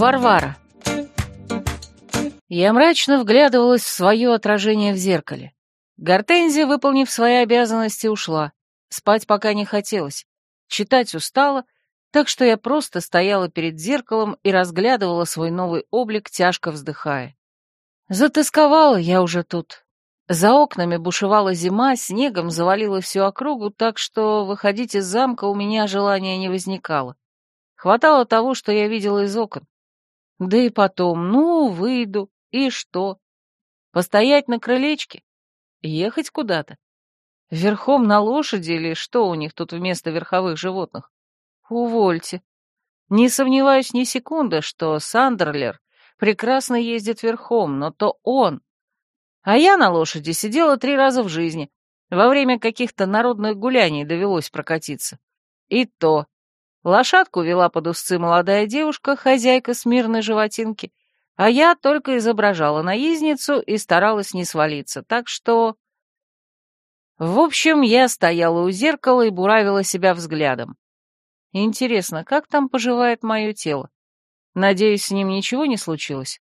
Варвара. Я мрачно вглядывалась в свое отражение в зеркале. Гортензия, выполнив свои обязанности, ушла. Спать пока не хотелось. Читать устала, так что я просто стояла перед зеркалом и разглядывала свой новый облик, тяжко вздыхая. Затасковала я уже тут. За окнами бушевала зима, снегом завалила всю округу, так что выходить из замка у меня желания не возникало. Хватало того, что я видела из окон. Да и потом, ну, выйду, и что? Постоять на крылечке? Ехать куда-то? Верхом на лошади или что у них тут вместо верховых животных? Увольте. Не сомневаюсь ни секунды, что Сандерлер прекрасно ездит верхом, но то он. А я на лошади сидела три раза в жизни. Во время каких-то народных гуляний довелось прокатиться. И то. Лошадку вела под узцы молодая девушка, хозяйка смирной животинки, а я только изображала наездницу и старалась не свалиться, так что... В общем, я стояла у зеркала и буравила себя взглядом. Интересно, как там поживает мое тело? Надеюсь, с ним ничего не случилось?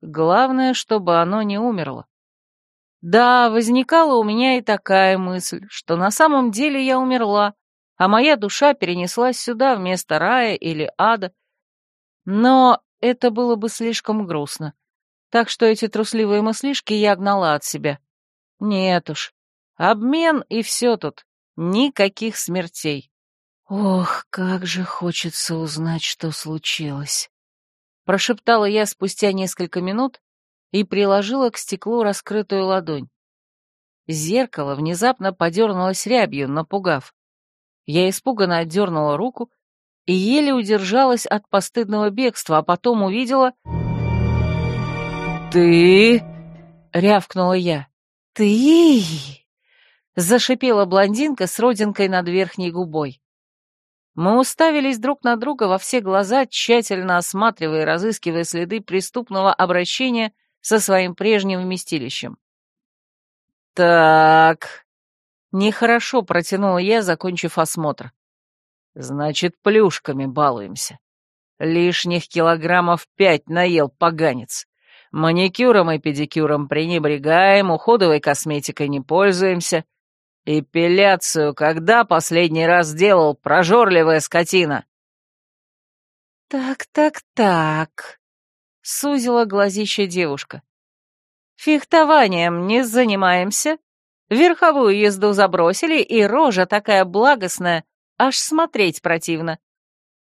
Главное, чтобы оно не умерло. Да, возникала у меня и такая мысль, что на самом деле я умерла, а моя душа перенеслась сюда вместо рая или ада. Но это было бы слишком грустно, так что эти трусливые мыслишки я гнала от себя. Нет уж, обмен и все тут, никаких смертей. «Ох, как же хочется узнать, что случилось!» Прошептала я спустя несколько минут и приложила к стеклу раскрытую ладонь. Зеркало внезапно подернулось рябью, напугав. Я испуганно отдернула руку и еле удержалась от постыдного бегства, а потом увидела... «Ты...» — рявкнула я. «Ты...» — зашипела блондинка с родинкой над верхней губой. Мы уставились друг на друга во все глаза, тщательно осматривая и разыскивая следы преступного обращения со своим прежним вместилищем. «Так...» — нехорошо протянула я, закончив осмотр. «Значит, плюшками балуемся. Лишних килограммов пять наел поганец. Маникюром и педикюром пренебрегаем, уходовой косметикой не пользуемся, «Эпиляцию когда последний раз делал, прожорливая скотина?» «Так-так-так», — сузила глазище девушка. «Фехтованием не занимаемся, верховую езду забросили, и рожа такая благостная, аж смотреть противно.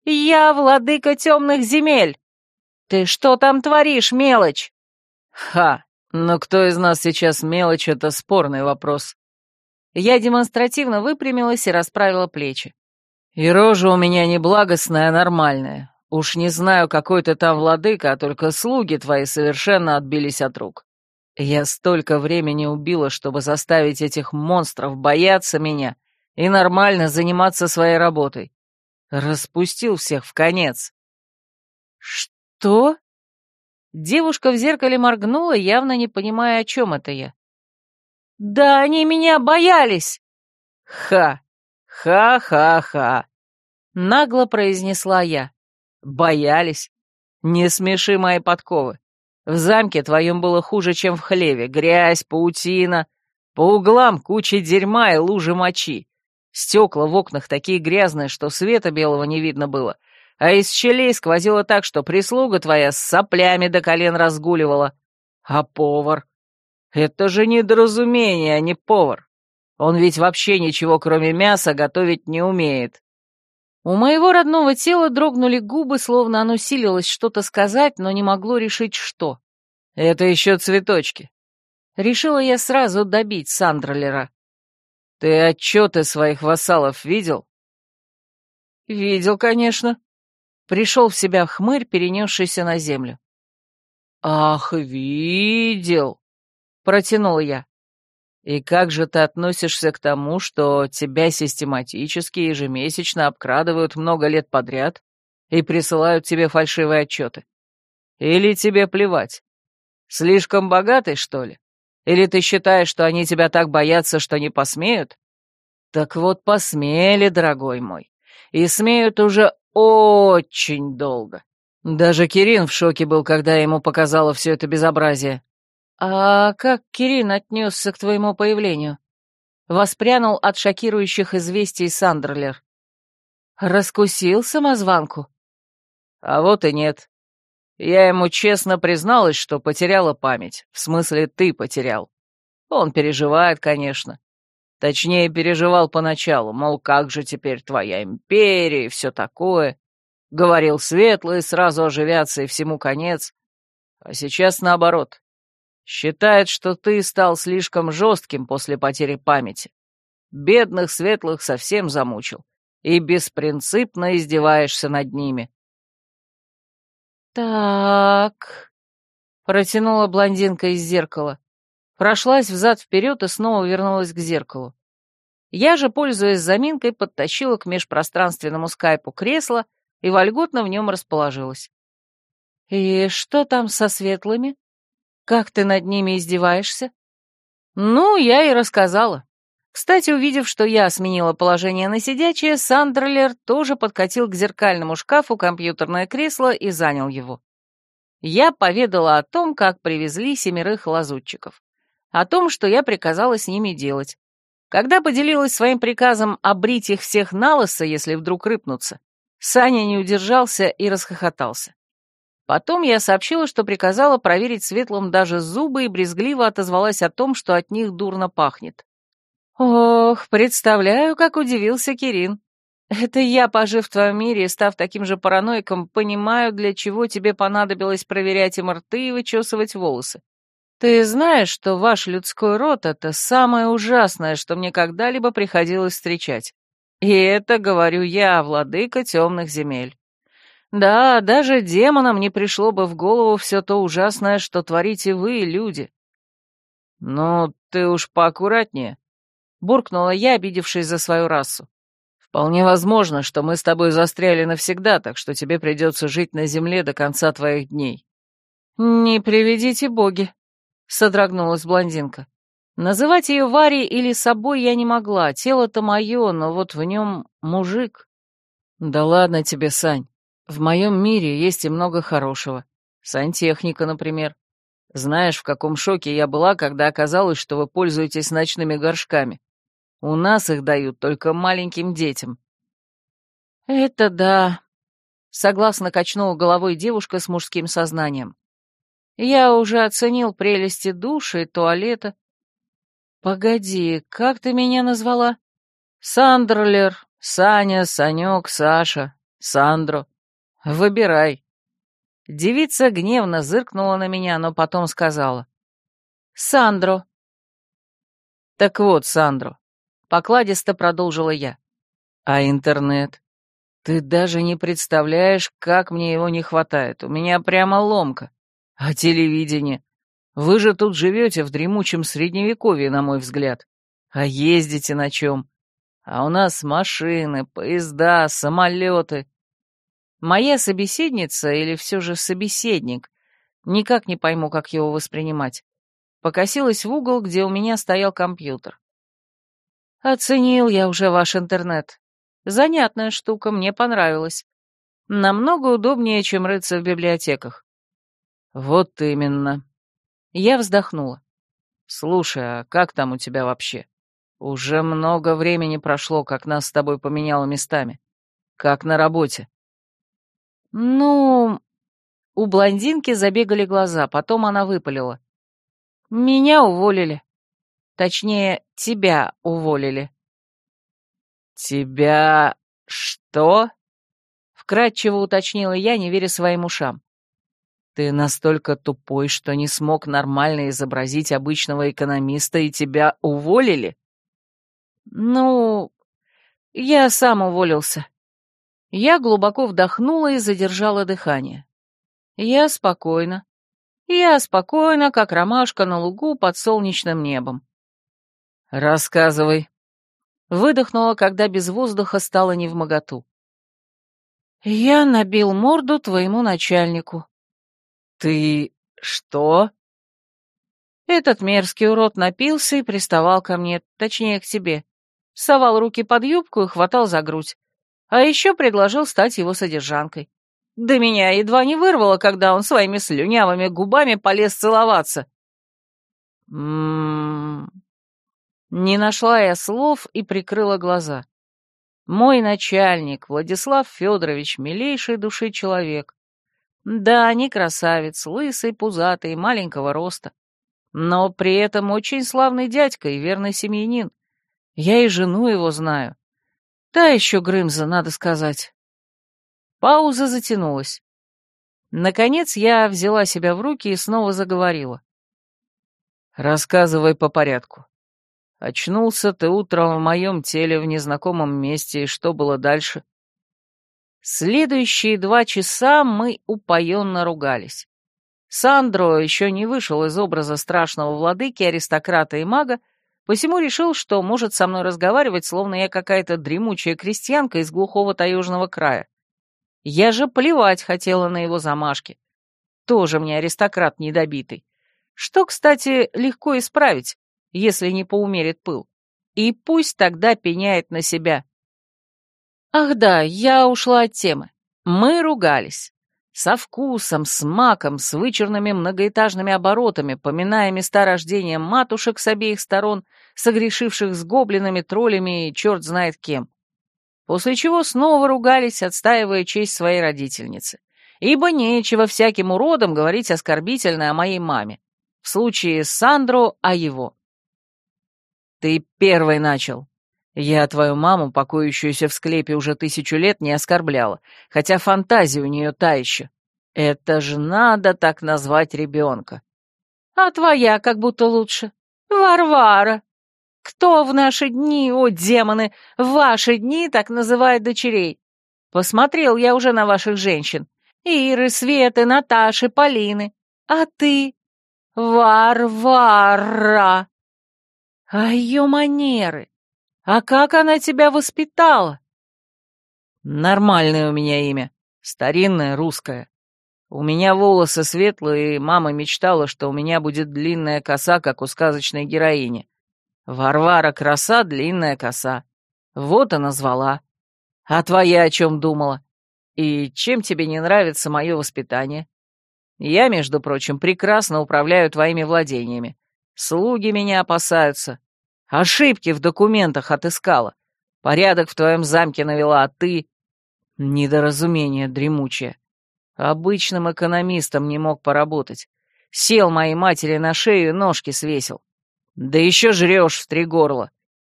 Я владыка темных земель! Ты что там творишь, мелочь?» «Ха! Но кто из нас сейчас мелочь, это спорный вопрос. Я демонстративно выпрямилась и расправила плечи. «И рожа у меня не благостная, а нормальная. Уж не знаю, какой ты там владыка, а только слуги твои совершенно отбились от рук. Я столько времени убила, чтобы заставить этих монстров бояться меня и нормально заниматься своей работой. Распустил всех в конец». «Что?» Девушка в зеркале моргнула, явно не понимая, о чем это я. «Да они меня боялись!» «Ха! Ха-ха-ха!» — нагло произнесла я. «Боялись? Не смеши мои подковы. В замке твоем было хуже, чем в хлеве. Грязь, паутина, по углам куча дерьма и лужи мочи. Стекла в окнах такие грязные, что света белого не видно было, а из щелей сквозило так, что прислуга твоя с соплями до колен разгуливала. А повар? Это же недоразумение, а не повар. Он ведь вообще ничего, кроме мяса, готовить не умеет. У моего родного тела дрогнули губы, словно оно силилось что-то сказать, но не могло решить, что. Это еще цветочки. Решила я сразу добить Сандрлера. Ты отчеты своих вассалов видел? Видел, конечно. Пришел в себя хмырь, перенесшийся на землю. Ах, видел протянул я. «И как же ты относишься к тому, что тебя систематически ежемесячно обкрадывают много лет подряд и присылают тебе фальшивые отчеты? Или тебе плевать? Слишком богатый, что ли? Или ты считаешь, что они тебя так боятся, что не посмеют? Так вот, посмели, дорогой мой, и смеют уже очень долго. Даже Кирин в шоке был, когда ему показала все это безобразие. «А как Кирин отнесся к твоему появлению?» Воспрянул от шокирующих известий Сандерлер. «Раскусил самозванку?» «А вот и нет. Я ему честно призналась, что потеряла память. В смысле, ты потерял. Он переживает, конечно. Точнее, переживал поначалу, мол, как же теперь твоя империя и все такое. Говорил светлые, сразу оживятся и всему конец. А сейчас наоборот. Считает, что ты стал слишком жестким после потери памяти. Бедных светлых совсем замучил. И беспринципно издеваешься над ними. «Так...» — протянула блондинка из зеркала. Прошлась взад-вперед и снова вернулась к зеркалу. Я же, пользуясь заминкой, подтащила к межпространственному скайпу кресло и вольготно в нем расположилась. «И что там со светлыми? Как ты над ними издеваешься?» «Ну, я и рассказала. Кстати, увидев, что я сменила положение на сидячее, Сандерлер тоже подкатил к зеркальному шкафу компьютерное кресло и занял его. Я поведала о том, как привезли семерых лазутчиков, о том, что я приказала с ними делать. Когда поделилась своим приказом обрить их всех на лысо, если вдруг рыпнутся, Саня не удержался и расхохотался. Потом я сообщила, что приказала проверить светлым даже зубы и брезгливо отозвалась о том, что от них дурно пахнет. Ох, представляю, как удивился Кирин. Это я, пожив в твоем мире и став таким же параноиком, понимаю, для чего тебе понадобилось проверять им рты и вычесывать волосы. Ты знаешь, что ваш людской род — это самое ужасное, что мне когда-либо приходилось встречать. И это говорю я, владыка темных земель. Да, даже демонам не пришло бы в голову все то ужасное, что творите вы, люди. Ну, ты уж поаккуратнее, — буркнула я, обидевшись за свою расу. «Вполне возможно, что мы с тобой застряли навсегда, так что тебе придется жить на земле до конца твоих дней». «Не приведите боги», — содрогнулась блондинка. Называть ее Варей или собой я не могла, тело-то мое, но вот в нем мужик. «Да ладно тебе, Сань. В моем мире есть и много хорошего. Сантехника, например. Знаешь, в каком шоке я была, когда оказалось, что вы пользуетесь ночными горшками. У нас их дают только маленьким детям». «Это да», — согласно качнула головой девушка с мужским сознанием. «Я уже оценил прелести души и туалета». «Погоди, как ты меня назвала?» «Сандрлер, Саня, Санек, Саша, Сандро. Выбирай». Девица гневно зыркнула на меня, но потом сказала. «Сандро». «Так вот, Сандро, Покладисто продолжила я. А интернет? Ты даже не представляешь, как мне его не хватает. У меня прямо ломка. А телевидение? Вы же тут живете в дремучем средневековье, на мой взгляд. А ездите на чем? А у нас машины, поезда, самолеты. Моя собеседница или все же собеседник, никак не пойму, как его воспринимать, покосилась в угол, где у меня стоял компьютер. Оценил я уже ваш интернет. Занятная штука, мне понравилась. Намного удобнее, чем рыться в библиотеках. Вот именно. Я вздохнула. Слушай, а как там у тебя вообще? Уже много времени прошло, как нас с тобой поменяло местами. Как на работе? Ну, у блондинки забегали глаза, потом она выпалила. Меня уволили. Точнее, тебя уволили». «Тебя что?» — вкратчиво уточнила я, не веря своим ушам. «Ты настолько тупой, что не смог нормально изобразить обычного экономиста, и тебя уволили?» «Ну, я сам уволился». Я глубоко вдохнула и задержала дыхание. Я спокойно. Я спокойно, как ромашка на лугу под солнечным небом. «Рассказывай». Выдохнула, когда без воздуха стало невмоготу. «Я набил морду твоему начальнику». «Ты что?» Этот мерзкий урод напился и приставал ко мне, точнее, к тебе. Совал руки под юбку и хватал за грудь. А еще предложил стать его содержанкой. Да меня едва не вырвало, когда он своими слюнявыми губами полез целоваться. Ммм... Не нашла я слов и прикрыла глаза. Мой начальник, Владислав Федорович, милейший души человек. Да, не красавец, лысый, пузатый, маленького роста. Но при этом очень славный дядька и верный семьянин. Я и жену его знаю. Та еще Грымза, надо сказать. Пауза затянулась. Наконец я взяла себя в руки и снова заговорила. «Рассказывай по порядку. Очнулся ты утром в моем теле в незнакомом месте, и что было дальше?» Следующие два часа мы упоенно ругались. Сандро еще не вышел из образа страшного владыки, аристократа и мага, посему решил, что может со мной разговаривать, словно я какая-то дремучая крестьянка из глухого таежного края. Я же плевать хотела на его замашки. Тоже мне аристократ недобитый. Что, кстати, легко исправить, если не поумерит пыл. И пусть тогда пеняет на себя. Ах да, я ушла от темы. Мы ругались. Со вкусом, с маком, с вычурными многоэтажными оборотами, поминая места рождения матушек с обеих сторон, согрешивших с гоблинами, троллями и черт знает кем. После чего снова ругались, отстаивая честь своей родительницы. Ибо нечего всяким уродам говорить оскорбительно о моей маме. В случае с Сандро — о его. «Ты первый начал», я твою маму, покоящуюся в склепе уже тысячу лет, не оскорбляла, хотя фантазия у нее та еще. Это же надо так назвать ребенка. А твоя как будто лучше. Варвара. Кто в наши дни, о демоны, в ваши дни так называет дочерей? Посмотрел я уже на ваших женщин. Иры, Светы, Наташи, Полины. А ты? Варвара. А ее манеры, а как она тебя воспитала? Нормальное у меня имя. Старинное, русское. У меня волосы светлые, и мама мечтала, что у меня будет длинная коса, как у сказочной героини. Варвара краса, длинная коса. Вот она звала. А твоя о чем думала? И чем тебе не нравится мое воспитание? Я, между прочим, прекрасно управляю твоими владениями. Слуги меня опасаются. Ошибки в документах отыскала. Порядок в твоем замке навела, а ты... Недоразумение дремучее. Обычным экономистом не мог поработать. Сел моей матери на шею и ножки свесил. Да еще жрешь в три горла.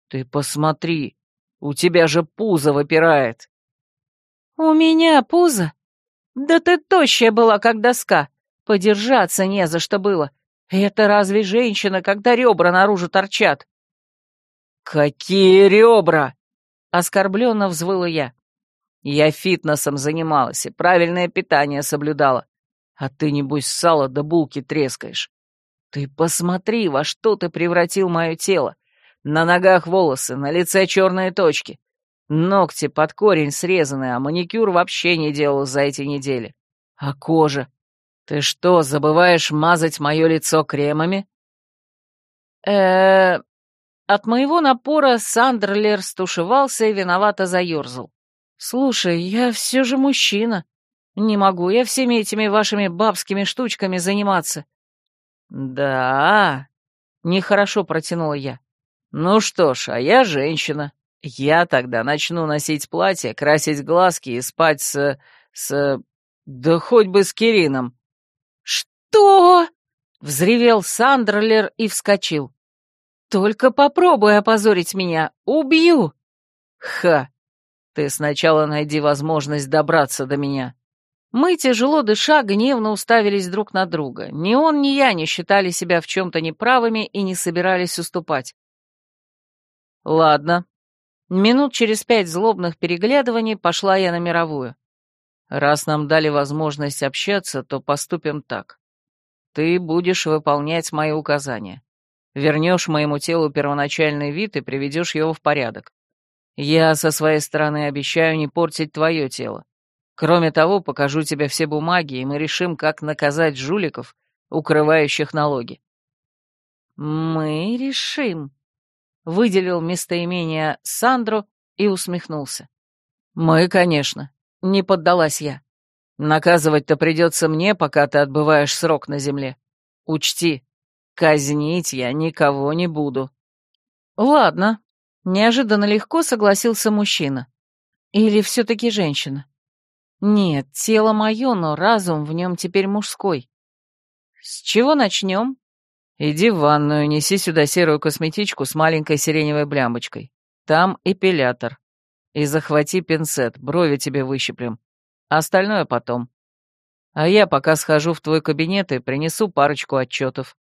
Ты посмотри, у тебя же пузо выпирает. У меня пузо? Да ты тощая была, как доска. Подержаться не за что было. Это разве женщина, когда ребра наружу торчат? «Какие ребра!» — оскорбленно взвыла я. «Я фитнесом занималась и правильное питание соблюдала. А ты, небось, сало да булки трескаешь. Ты посмотри, во что ты превратил мое тело. На ногах волосы, на лице черные точки. Ногти под корень срезаны, а маникюр вообще не делал за эти недели. А кожа? Ты что, забываешь мазать мое лицо кремами? э от моего напора Сандерлер стушевался и виновато заерзал. «Слушай, я все же мужчина. Не могу я всеми этими вашими бабскими штучками заниматься». «Да...» — нехорошо протянула я. «Ну что ж, а я женщина. Я тогда начну носить платье, красить глазки и спать с... с... да хоть бы с Кирином». «Что?» — взревел Сандерлер и вскочил. «Только попробуй опозорить меня, убью!» «Ха! Ты сначала найди возможность добраться до меня». Мы, тяжело дыша, гневно уставились друг на друга. Ни он, ни я не считали себя в чем-то неправыми и не собирались уступать. «Ладно». Минут через пять злобных переглядываний пошла я на мировую. «Раз нам дали возможность общаться, то поступим так. Ты будешь выполнять мои указания. Вернешь моему телу первоначальный вид и приведешь его в порядок. Я со своей стороны обещаю не портить твое тело. Кроме того, покажу тебе все бумаги, и мы решим, как наказать жуликов, укрывающих налоги». «Мы решим», — выделил местоимение Сандро и усмехнулся. «Мы, конечно», — не поддалась я. Наказывать-то придется мне, пока ты отбываешь срок на земле. Учти, казнить я никого не буду». «Ладно», — неожиданно легко согласился мужчина. «Или все-таки женщина?» «Нет, тело мое, но разум в нем теперь мужской. С чего начнем?» «Иди в ванную, неси сюда серую косметичку с маленькой сиреневой блямбочкой. Там эпилятор. И захвати пинцет, брови тебе выщиплем. Остальное потом. А я пока схожу в твой кабинет и принесу парочку отчетов».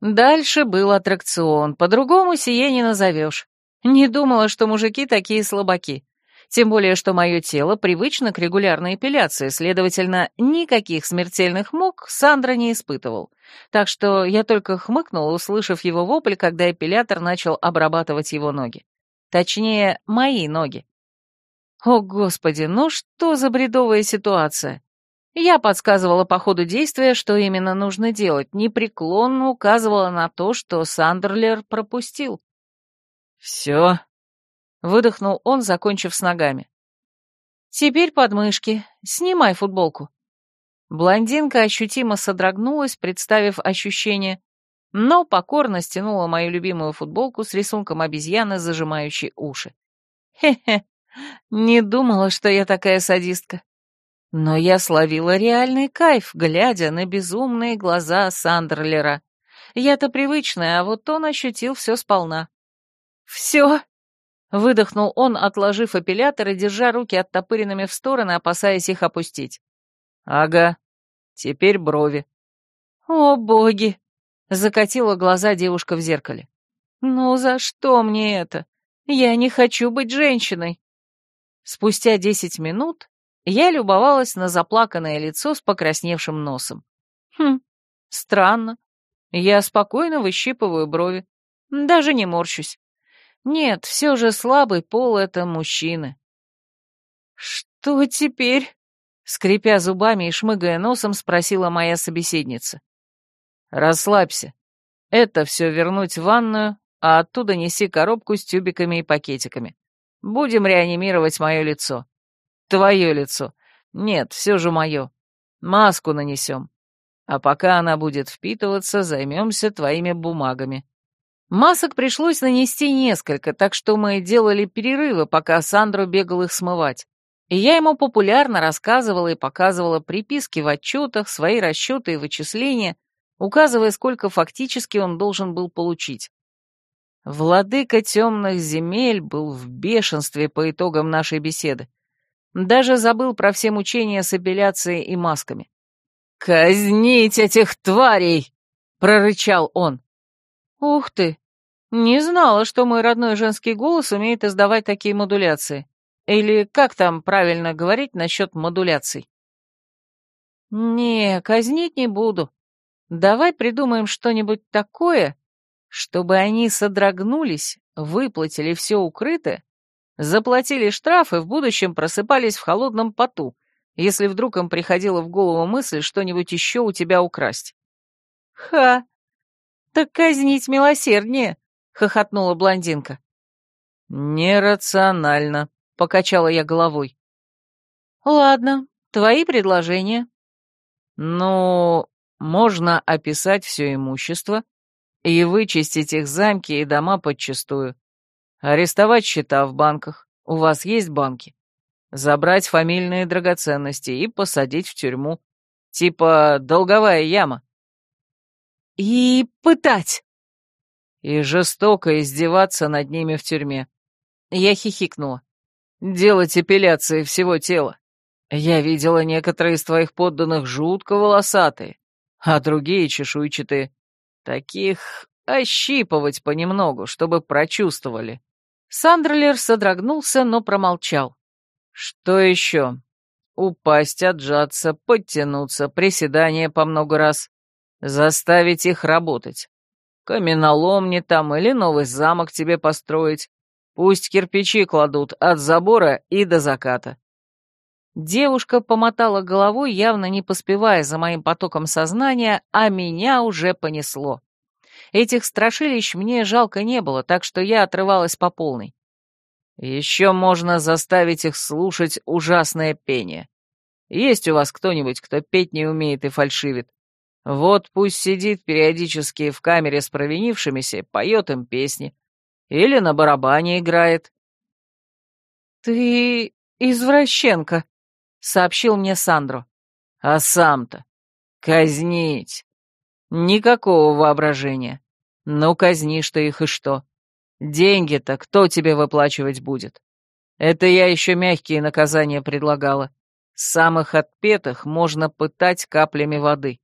Дальше был аттракцион, по-другому сие не назовешь. Не думала, что мужики такие слабаки. Тем более, что мое тело привычно к регулярной эпиляции, следовательно, никаких смертельных мук Сандра не испытывал. Так что я только хмыкнула, услышав его вопль, когда эпилятор начал обрабатывать его ноги. Точнее, мои ноги. О, Господи, ну что за бредовая ситуация? Я подсказывала по ходу действия, что именно нужно делать, непреклонно указывала на то, что Сандерлер пропустил. «Все, Выдохнул он, закончив с ногами. «Теперь подмышки. Снимай футболку». Блондинка ощутимо содрогнулась, представив ощущение, но покорно стянула мою любимую футболку с рисунком обезьяны, зажимающей уши. Хе-хе, не думала, что я такая садистка. Но я словила реальный кайф, глядя на безумные глаза Сандерлера. Я-то привычная, а вот он ощутил все сполна. «Все?» Выдохнул он, отложив эпилятор и держа руки оттопыренными в стороны, опасаясь их опустить. «Ага, теперь брови». «О, боги!» — закатила глаза девушка в зеркале. «Ну за что мне это? Я не хочу быть женщиной!» Спустя десять минут я любовалась на заплаканное лицо с покрасневшим носом. Хм, странно. Я спокойно выщипываю брови. Даже не морщусь. Нет, все же слабый пол — это мужчины. «Что теперь?» — скрипя зубами и шмыгая носом, спросила моя собеседница. «Расслабься. Это все вернуть в ванную, а оттуда неси коробку с тюбиками и пакетиками. Будем реанимировать мое лицо. Твое лицо. Нет, все же мое. Маску нанесем. А пока она будет впитываться, займемся твоими бумагами». Масок пришлось нанести несколько, так что мы делали перерывы, пока Сандро бегал их смывать. И я ему популярно рассказывала и показывала приписки в отчетах, свои расчеты и вычисления, указывая, сколько фактически он должен был получить. Владыка темных земель был в бешенстве по итогам нашей беседы. Даже забыл про все мучения с апелляцией и масками. «Казнить этих тварей!» — прорычал он. «Ух ты! Не знала, что мой родной женский голос умеет издавать такие модуляции. Или как там правильно говорить насчет модуляций? Не, казнить не буду. Давай придумаем что-нибудь такое, чтобы они содрогнулись, выплатили все укрытое, заплатили штраф и в будущем просыпались в холодном поту, если вдруг им приходила в голову мысль что-нибудь еще у тебя украсть. Ха! Так казнить милосерднее. — хохотнула блондинка. «Нерационально», — покачала я головой. «Ладно, твои предложения». «Ну, можно описать все имущество и вычистить их замки и дома подчистую. Арестовать счета в банках. У вас есть банки? Забрать фамильные драгоценности и посадить в тюрьму. Типа долговая яма». «И пытать», и жестоко издеваться над ними в тюрьме. Я хихикнула. Делать эпиляции всего тела. Я видела некоторые из твоих подданных жутко волосатые, а другие чешуйчатые. Таких ощипывать понемногу, чтобы прочувствовали. Сандерлер содрогнулся, но промолчал. Что еще? Упасть, отжаться, подтянуться, приседания по много раз. Заставить их работать. Каменоломни там или новый замок тебе построить. Пусть кирпичи кладут от забора и до заката». Девушка помотала головой, явно не поспевая за моим потоком сознания, а меня уже понесло. Этих страшилищ мне жалко не было, так что я отрывалась по полной. Еще можно заставить их слушать ужасное пение. Есть у вас кто-нибудь, кто петь не умеет и фальшивит? Вот пусть сидит периодически в камере с провинившимися, поет им песни. Или на барабане играет. «Ты извращенка», — сообщил мне Сандро. «А сам-то? Казнить. Никакого воображения. Ну, казнишь ты их и что? Деньги-то кто тебе выплачивать будет? Это я еще мягкие наказания предлагала. Самых отпетых можно пытать каплями воды.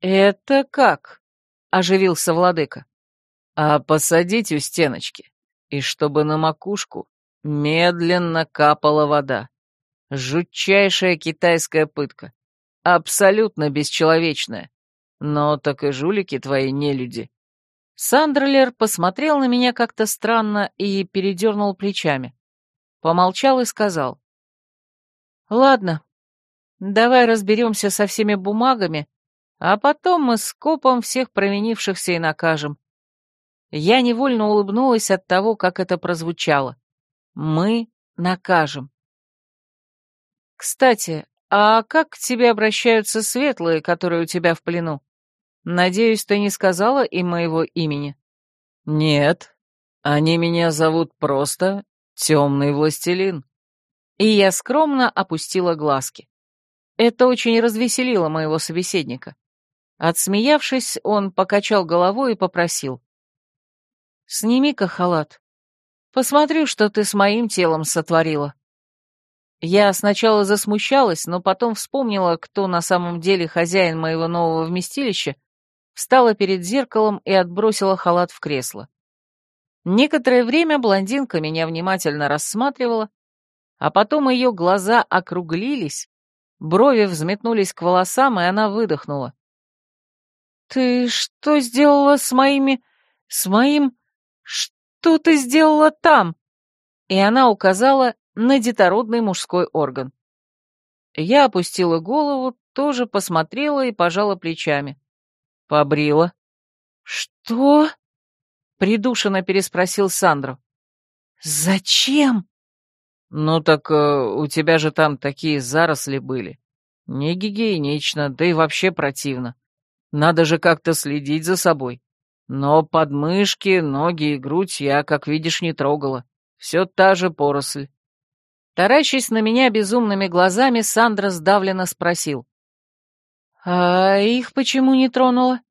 «Это как?» — оживился владыка. «А посадить у стеночки, и чтобы на макушку медленно капала вода. Жутчайшая китайская пытка. Абсолютно бесчеловечная. Но так и жулики твои не люди. Сандерлер посмотрел на меня как-то странно и передернул плечами. Помолчал и сказал. «Ладно, давай разберемся со всеми бумагами, а потом мы с копом всех провинившихся и накажем». Я невольно улыбнулась от того, как это прозвучало. «Мы накажем». «Кстати, а как к тебе обращаются светлые, которые у тебя в плену? Надеюсь, ты не сказала им моего имени?» «Нет, они меня зовут просто Темный Властелин». И я скромно опустила глазки. Это очень развеселило моего собеседника. Отсмеявшись, он покачал головой и попросил. «Сними-ка халат. Посмотрю, что ты с моим телом сотворила». Я сначала засмущалась, но потом вспомнила, кто на самом деле хозяин моего нового вместилища, встала перед зеркалом и отбросила халат в кресло. Некоторое время блондинка меня внимательно рассматривала, а потом ее глаза округлились, брови взметнулись к волосам, и она выдохнула. «Ты что сделала с моими... с моим... что ты сделала там?» И она указала на детородный мужской орган. Я опустила голову, тоже посмотрела и пожала плечами. Побрила. «Что?» — придушенно переспросил Сандро. «Зачем?» «Ну так э, у тебя же там такие заросли были. Не гигиенично, да и вообще противно. Надо же как-то следить за собой. Но подмышки, ноги и грудь я, как видишь, не трогала. Все та же поросль». Таращась на меня безумными глазами, Сандра сдавленно спросил. «А их почему не тронула?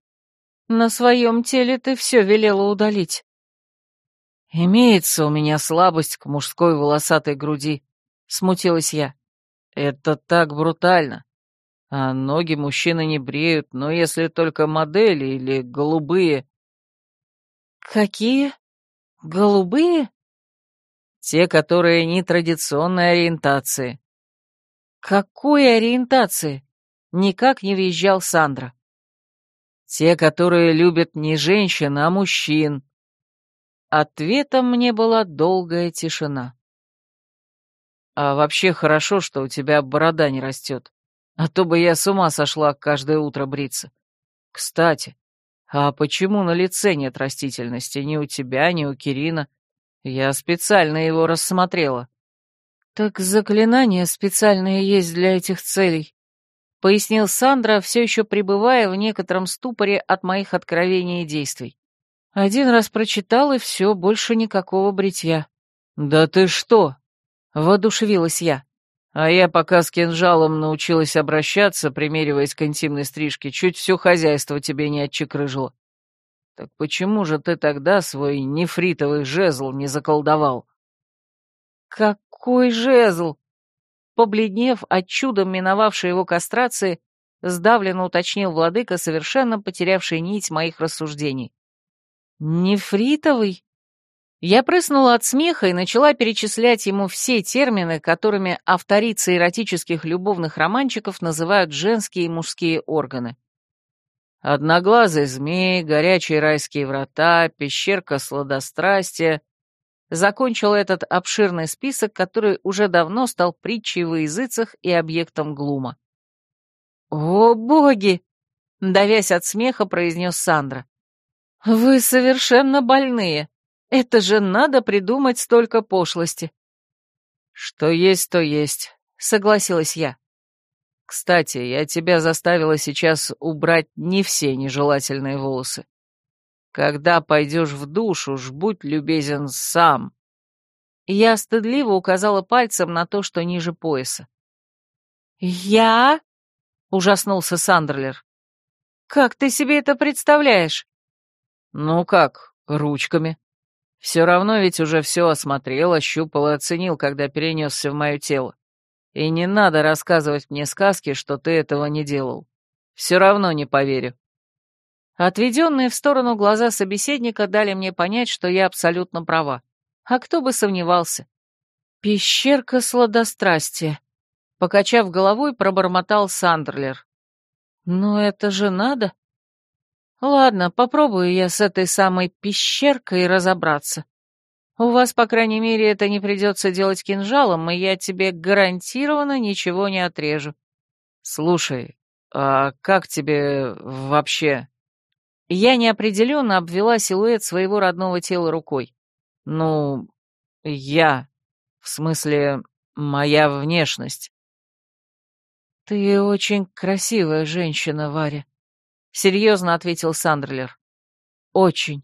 На своем теле ты все велела удалить». «Имеется у меня слабость к мужской волосатой груди», — смутилась я. «Это так брутально. А ноги мужчины не бреют, но если только модели или голубые». «Какие? Голубые?» «Те, которые нетрадиционной ориентации». «Какой ориентации?» — никак не въезжал Сандра. «Те, которые любят не женщин, а мужчин», Ответом мне была долгая тишина. «А вообще хорошо, что у тебя борода не растет, а то бы я с ума сошла каждое утро бриться. Кстати, а почему на лице нет растительности ни у тебя, ни у Кирина? Я специально его рассмотрела». «Так заклинания специальные есть для этих целей», — пояснил Сандра, все еще пребывая в некотором ступоре от моих откровений и действий. Один раз прочитал, и все, больше никакого бритья. «Да ты что?» — воодушевилась я. А я пока с кинжалом научилась обращаться, примериваясь к интимной стрижке, чуть все хозяйство тебе не отчекрыжило. Так почему же ты тогда свой нефритовый жезл не заколдовал? Какой жезл? Побледнев от чудом миновавшей его кастрации, сдавленно уточнил владыка, совершенно потерявший нить моих рассуждений. «Нефритовый?» Я прыснула от смеха и начала перечислять ему все термины, которыми авторицы эротических любовных романчиков называют женские и мужские органы. Одноглазый змей, горячие райские врата, пещерка сладострастия. Закончил этот обширный список, который уже давно стал притчей во языцах и объектом глума. «О, боги!» — давясь от смеха, произнес Сандра. «Вы совершенно больные. Это же надо придумать столько пошлости». «Что есть, то есть», — согласилась я. Кстати, я тебя заставила сейчас убрать не все нежелательные волосы. Когда пойдешь в душ, уж будь любезен сам. Я стыдливо указала пальцем на то, что ниже пояса. «Я?» — ужаснулся Сандерлер. «Как ты себе это представляешь?» «Ну как, ручками. Все равно ведь уже все осмотрел, ощупал и оценил, когда перенесся в мое тело. И не надо рассказывать мне сказки, что ты этого не делал. Все равно не поверю. Отведенные в сторону глаза собеседника дали мне понять, что я абсолютно права. А кто бы сомневался? Пещерка сладострастия. Покачав головой, пробормотал Сандерлер. Ну это же надо. Ладно, попробую я с этой самой пещеркой разобраться. У вас, по крайней мере, это не придется делать кинжалом, и я тебе гарантированно ничего не отрежу. Слушай, а как тебе вообще... Я неопределенно обвела силуэт своего родного тела рукой. Ну, я. В смысле, моя внешность. Ты очень красивая женщина, Варя. Серьезно ответил Сандерлер. Очень.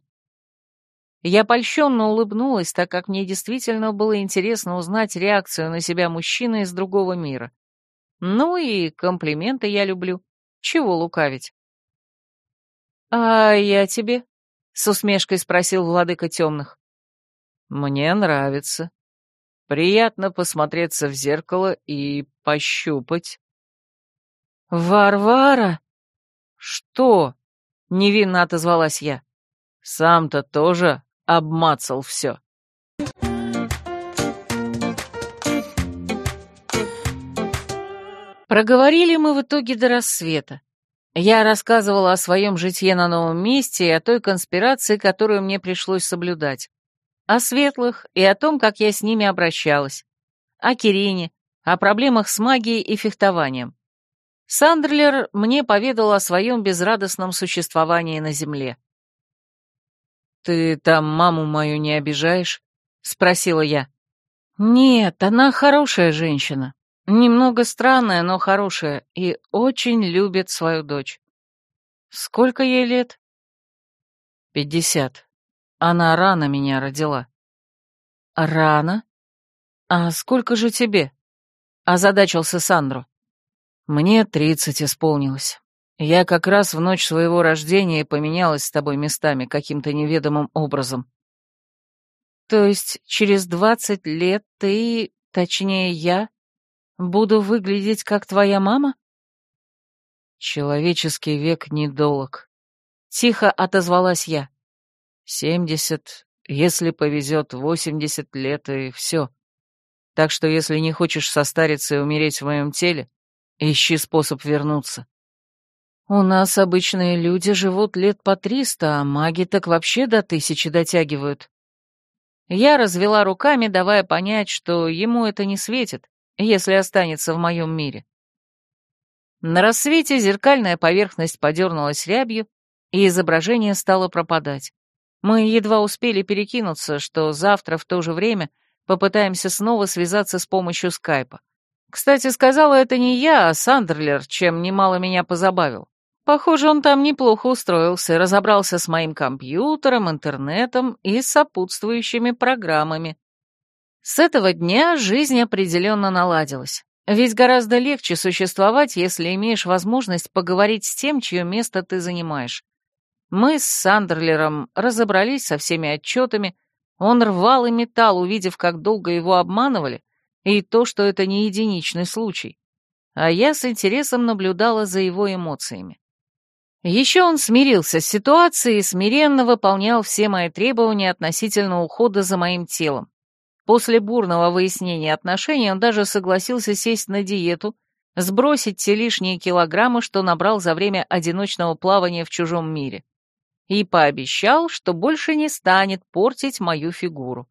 Я польщенно улыбнулась, так как мне действительно было интересно узнать реакцию на себя мужчины из другого мира. Ну и комплименты я люблю. Чего лукавить? «А я тебе?» — с усмешкой спросил владыка темных. «Мне нравится. Приятно посмотреться в зеркало и пощупать». «Варвара?» «Что?» — невинно отозвалась я. «Сам-то тоже обмацал все. Проговорили мы в итоге до рассвета. Я рассказывала о своем житье на новом месте и о той конспирации, которую мне пришлось соблюдать. О светлых и о том, как я с ними обращалась. О Кирине, о проблемах с магией и фехтованием. Сандерлер мне поведал о своем безрадостном существовании на Земле. «Ты там маму мою не обижаешь?» — спросила я. «Нет, она хорошая женщина. Немного странная, но хорошая, и очень любит свою дочь. Сколько ей лет?» «Пятьдесят. Она рано меня родила». «Рано? А сколько же тебе?» — озадачился Сандро. «Мне тридцать исполнилось. Я как раз в ночь своего рождения поменялась с тобой местами каким-то неведомым образом. То есть через двадцать лет ты, точнее я, буду выглядеть как твоя мама? Человеческий век недолг. Тихо отозвалась я. Семьдесят, если повезет, восемьдесят лет и все. Так что если не хочешь состариться и умереть в моем теле, ищи способ вернуться. У нас обычные люди живут лет по триста, а маги так вообще до тысячи дотягивают. Я развела руками, давая понять, что ему это не светит, если останется в моем мире. На рассвете зеркальная поверхность подернулась рябью, и изображение стало пропадать. Мы едва успели перекинуться, что завтра в то же время попытаемся снова связаться с помощью скайпа. Кстати, сказала это не я, а Сандерлер, чем немало меня позабавил. Похоже, он там неплохо устроился, разобрался с моим компьютером, интернетом и сопутствующими программами. С этого дня жизнь определенно наладилась. Ведь гораздо легче существовать, если имеешь возможность поговорить с тем, чье место ты занимаешь. Мы с Сандерлером разобрались со всеми отчетами, он рвал и металл, увидев, как долго его обманывали, и то, что это не единичный случай. А я с интересом наблюдала за его эмоциями. Еще он смирился с ситуацией и смиренно выполнял все мои требования относительно ухода за моим телом. После бурного выяснения отношений он даже согласился сесть на диету, сбросить те лишние килограммы, что набрал за время одиночного плавания в чужом мире. И пообещал, что больше не станет портить мою фигуру.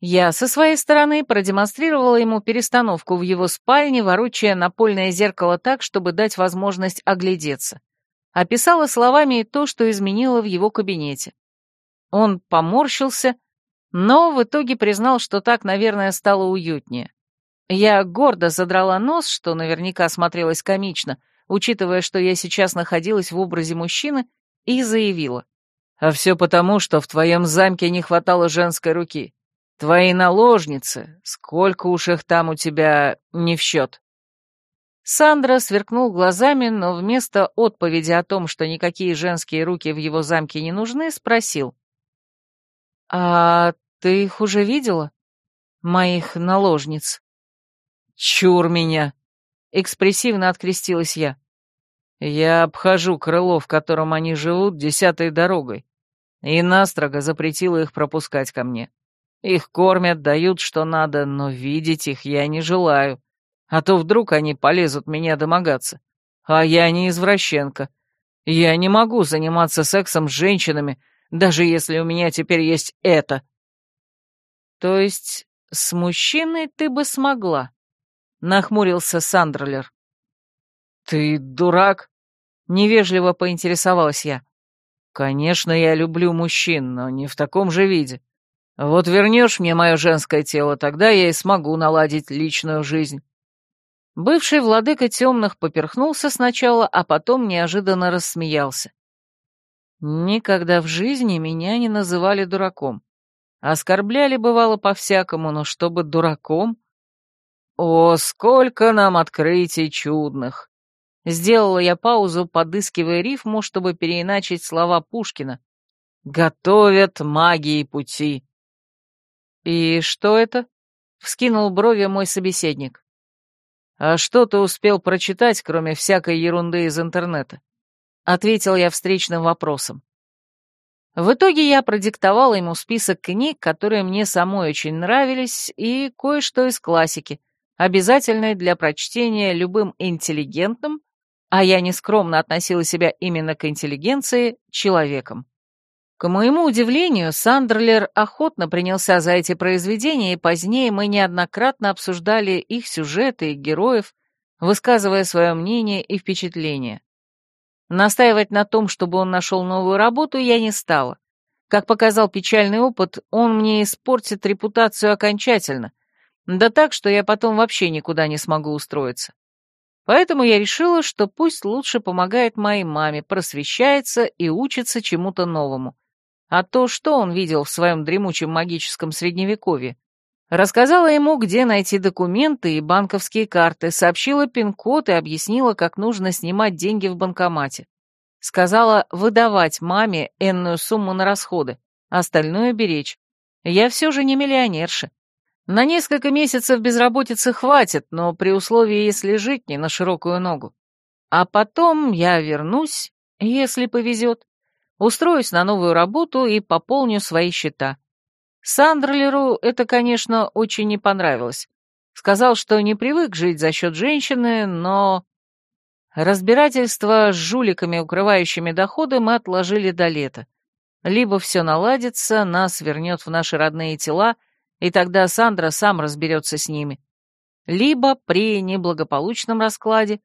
Я со своей стороны продемонстрировала ему перестановку в его спальне, ворочая напольное зеркало так, чтобы дать возможность оглядеться описала словами то, что изменила в его кабинете. Он поморщился, но в итоге признал, что так, наверное, стало уютнее. Я гордо задрала нос, что наверняка смотрелось комично, учитывая, что я сейчас находилась в образе мужчины, и заявила. А все потому, что в твоем замке не хватало женской руки. Твои наложницы, сколько уж их там у тебя, не в счет. Сандра сверкнул глазами, но вместо отповеди о том, что никакие женские руки в его замке не нужны, спросил. «А ты их уже видела? Моих наложниц?» «Чур меня!» — экспрессивно открестилась я. «Я обхожу крыло, в котором они живут, десятой дорогой, и настрого запретила их пропускать ко мне. Их кормят, дают, что надо, но видеть их я не желаю, а то вдруг они полезут меня домогаться. А я не извращенка. Я не могу заниматься сексом с женщинами, даже если у меня теперь есть это». «То есть с мужчиной ты бы смогла?» — нахмурился Сандерлер. «Ты дурак?» — невежливо поинтересовалась я. «Конечно, я люблю мужчин, но не в таком же виде. Вот вернешь мне мое женское тело, тогда я и смогу наладить личную жизнь». Бывший владыка темных поперхнулся сначала, а потом неожиданно рассмеялся. Никогда в жизни меня не называли дураком. Оскорбляли, бывало, по-всякому, но чтобы дураком... О, сколько нам открытий чудных! Сделала я паузу, подыскивая рифму, чтобы переиначить слова Пушкина. «Готовят магии пути». «И что это?» — вскинул брови мой собеседник. «А что ты успел прочитать, кроме всякой ерунды из интернета?» — ответил я встречным вопросом. В итоге я продиктовала ему список книг, которые мне самой очень нравились, и кое-что из классики, обязательной для прочтения любым интеллигентным, а я нескромно относила себя именно к интеллигенции, человеком. К моему удивлению, Сандерлер охотно принялся за эти произведения, и позднее мы неоднократно обсуждали их сюжеты и героев, высказывая свое мнение и впечатления. Настаивать на том, чтобы он нашел новую работу, я не стала. Как показал печальный опыт, он мне испортит репутацию окончательно, да так, что я потом вообще никуда не смогу устроиться. Поэтому я решила, что пусть лучше помогает моей маме, просвещается и учится чему-то новому, а то, что он видел в своем дремучем магическом средневековье. Рассказала ему, где найти документы и банковские карты, сообщила пин-код и объяснила, как нужно снимать деньги в банкомате. Сказала выдавать маме энную сумму на расходы, остальное беречь. Я все же не миллионерша. На несколько месяцев безработицы хватит, но при условии, если жить не на широкую ногу. А потом я вернусь, если повезет, устроюсь на новую работу и пополню свои счета. Сандерлеру это, конечно, очень не понравилось. Сказал, что не привык жить за счет женщины, но... Разбирательство с жуликами, укрывающими доходы, мы отложили до лета. Либо все наладится, нас вернет в наши родные тела, и тогда Сандра сам разберется с ними. Либо при неблагополучном раскладе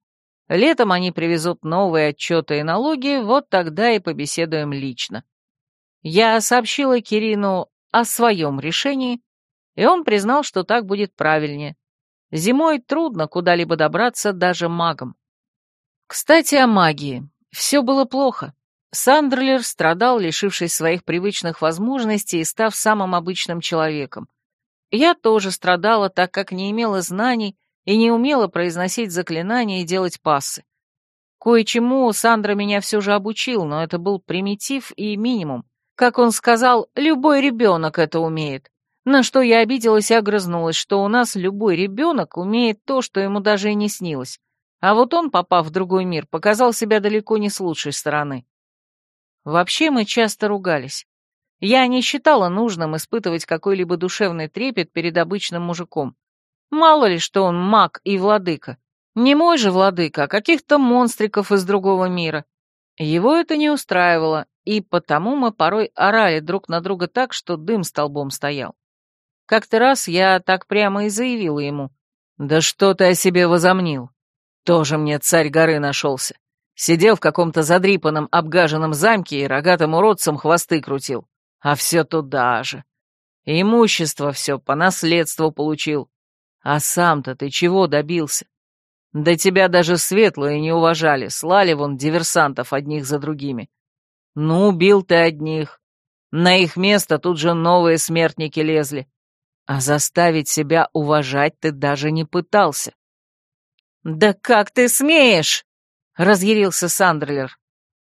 Летом они привезут новые отчеты и налоги, вот тогда и побеседуем лично. Я сообщила Кирину о своем решении, и он признал, что так будет правильнее. Зимой трудно куда-либо добраться даже магам. Кстати, о магии. Все было плохо. Сандерлер страдал, лишившись своих привычных возможностей и став самым обычным человеком. Я тоже страдала, так как не имела знаний и не умела произносить заклинания и делать пассы. Кое-чему Сандра меня все же обучил, но это был примитив и минимум. Как он сказал, любой ребенок это умеет. На что я обиделась и огрызнулась, что у нас любой ребенок умеет то, что ему даже и не снилось. А вот он, попав в другой мир, показал себя далеко не с лучшей стороны. Вообще мы часто ругались. Я не считала нужным испытывать какой-либо душевный трепет перед обычным мужиком. Мало ли, что он маг и владыка. Не мой же владыка, а каких-то монстриков из другого мира. Его это не устраивало, и потому мы порой орали друг на друга так, что дым столбом стоял. Как-то раз я так прямо и заявила ему. «Да что ты о себе возомнил? Тоже мне царь горы нашелся. Сидел в каком-то задрипанном обгаженном замке и рогатым уродцем хвосты крутил. А все туда же. Имущество все по наследству получил. А сам-то ты чего добился? Да тебя даже светлые не уважали, слали вон диверсантов одних за другими. Ну, убил ты одних. На их место тут же новые смертники лезли. А заставить себя уважать ты даже не пытался. «Да как ты смеешь?» — разъярился Сандерлер.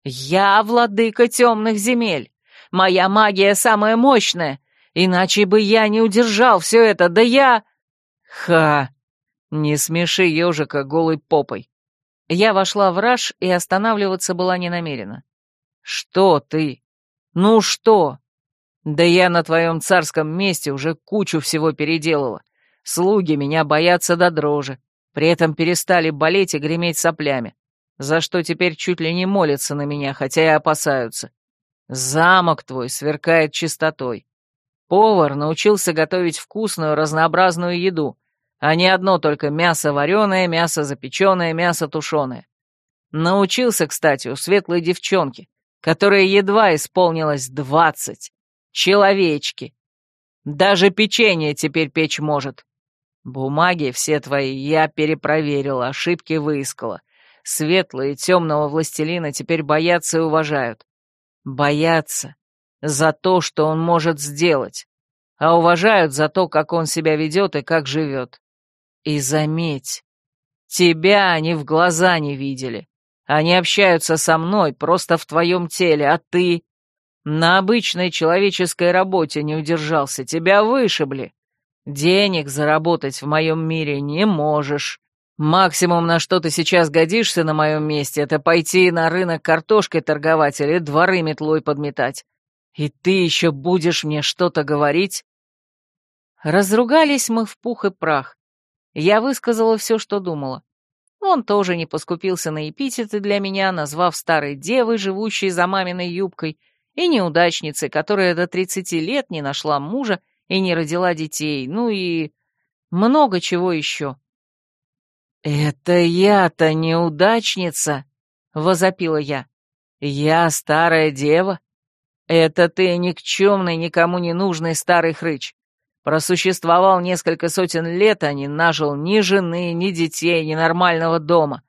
«Я владыка темных земель. Моя магия самая мощная, иначе бы я не удержал все это, да я...» «Ха! Не смеши ежика голой попой!» Я вошла в раж и останавливаться была не намерена. «Что ты? Ну что? Да я на твоем царском месте уже кучу всего переделала. Слуги меня боятся до дрожи, при этом перестали болеть и греметь соплями, за что теперь чуть ли не молятся на меня, хотя и опасаются. Замок твой сверкает чистотой. Повар научился готовить вкусную, разнообразную еду, а не одно только мясо вареное, мясо запеченное, мясо тушеное. Научился, кстати, у светлой девчонки, которая едва исполнилось двадцать. Человечки. Даже печенье теперь печь может. Бумаги все твои я перепроверила, ошибки выискала. Светлые темного властелина теперь боятся и уважают. Боятся за то, что он может сделать, а уважают за то, как он себя ведет и как живет. И заметь, тебя они в глаза не видели. Они общаются со мной просто в твоем теле, а ты на обычной человеческой работе не удержался, тебя вышибли. Денег заработать в моем мире не можешь. Максимум, на что ты сейчас годишься на моем месте, это пойти на рынок картошкой торговать или дворы метлой подметать. И ты еще будешь мне что-то говорить?» Разругались мы в пух и прах. Я высказала все, что думала. Он тоже не поскупился на эпитеты для меня, назвав старой девой, живущей за маминой юбкой, и неудачницей, которая до тридцати лет не нашла мужа и не родила детей, ну и много чего еще. «Это я-то неудачница!» — возопила я. «Я старая дева? Это ты никчемный, никому не нужный старый хрыч. Просуществовал несколько сотен лет, а не нажил ни жены, ни детей, ни нормального дома.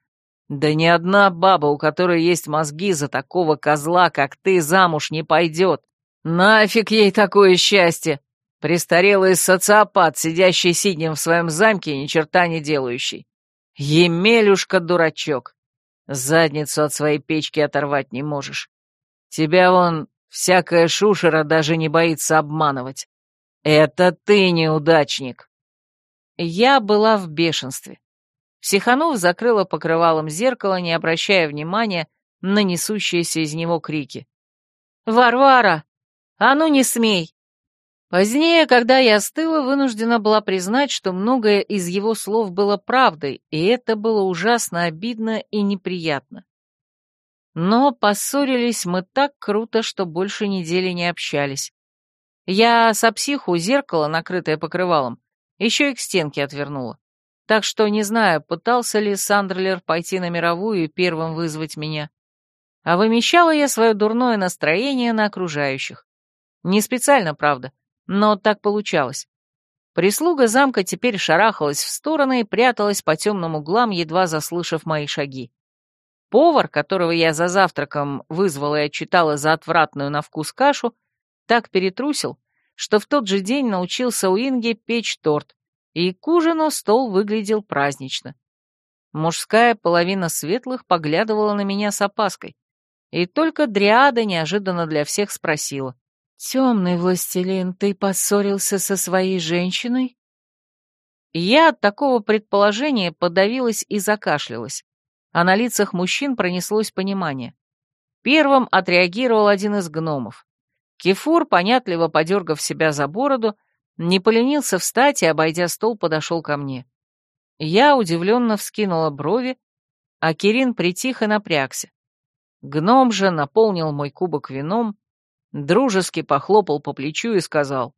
Да ни одна баба, у которой есть мозги за такого козла, как ты, замуж не пойдет. Нафиг ей такое счастье!» Престарелый социопат, сидящий сиднем в своем замке и ни черта не делающий. Емелюшка-дурачок. Задницу от своей печки оторвать не можешь. Тебя вон всякая шушера даже не боится обманывать. Это ты неудачник. Я была в бешенстве. Психанов закрыла покрывалом зеркало, не обращая внимания на несущиеся из него крики. «Варвара! А ну не смей! Позднее, когда я остыла, вынуждена была признать, что многое из его слов было правдой, и это было ужасно обидно и неприятно. Но поссорились мы так круто, что больше недели не общались. Я со психу зеркало, накрытое покрывалом, еще и к стенке отвернула. Так что не знаю, пытался ли Сандерлер пойти на мировую и первым вызвать меня. А вымещала я свое дурное настроение на окружающих. Не специально, правда но так получалось. Прислуга замка теперь шарахалась в стороны и пряталась по темным углам, едва заслышав мои шаги. Повар, которого я за завтраком вызвала и отчитала за отвратную на вкус кашу, так перетрусил, что в тот же день научился у Инги печь торт, и к ужину стол выглядел празднично. Мужская половина светлых поглядывала на меня с опаской, и только Дриада неожиданно для всех спросила. «Темный властелин, ты поссорился со своей женщиной?» Я от такого предположения подавилась и закашлялась, а на лицах мужчин пронеслось понимание. Первым отреагировал один из гномов. Кефур, понятливо подергав себя за бороду, не поленился встать и, обойдя стол, подошел ко мне. Я удивленно вскинула брови, а Кирин притих и напрягся. Гном же наполнил мой кубок вином, дружески похлопал по плечу и сказал,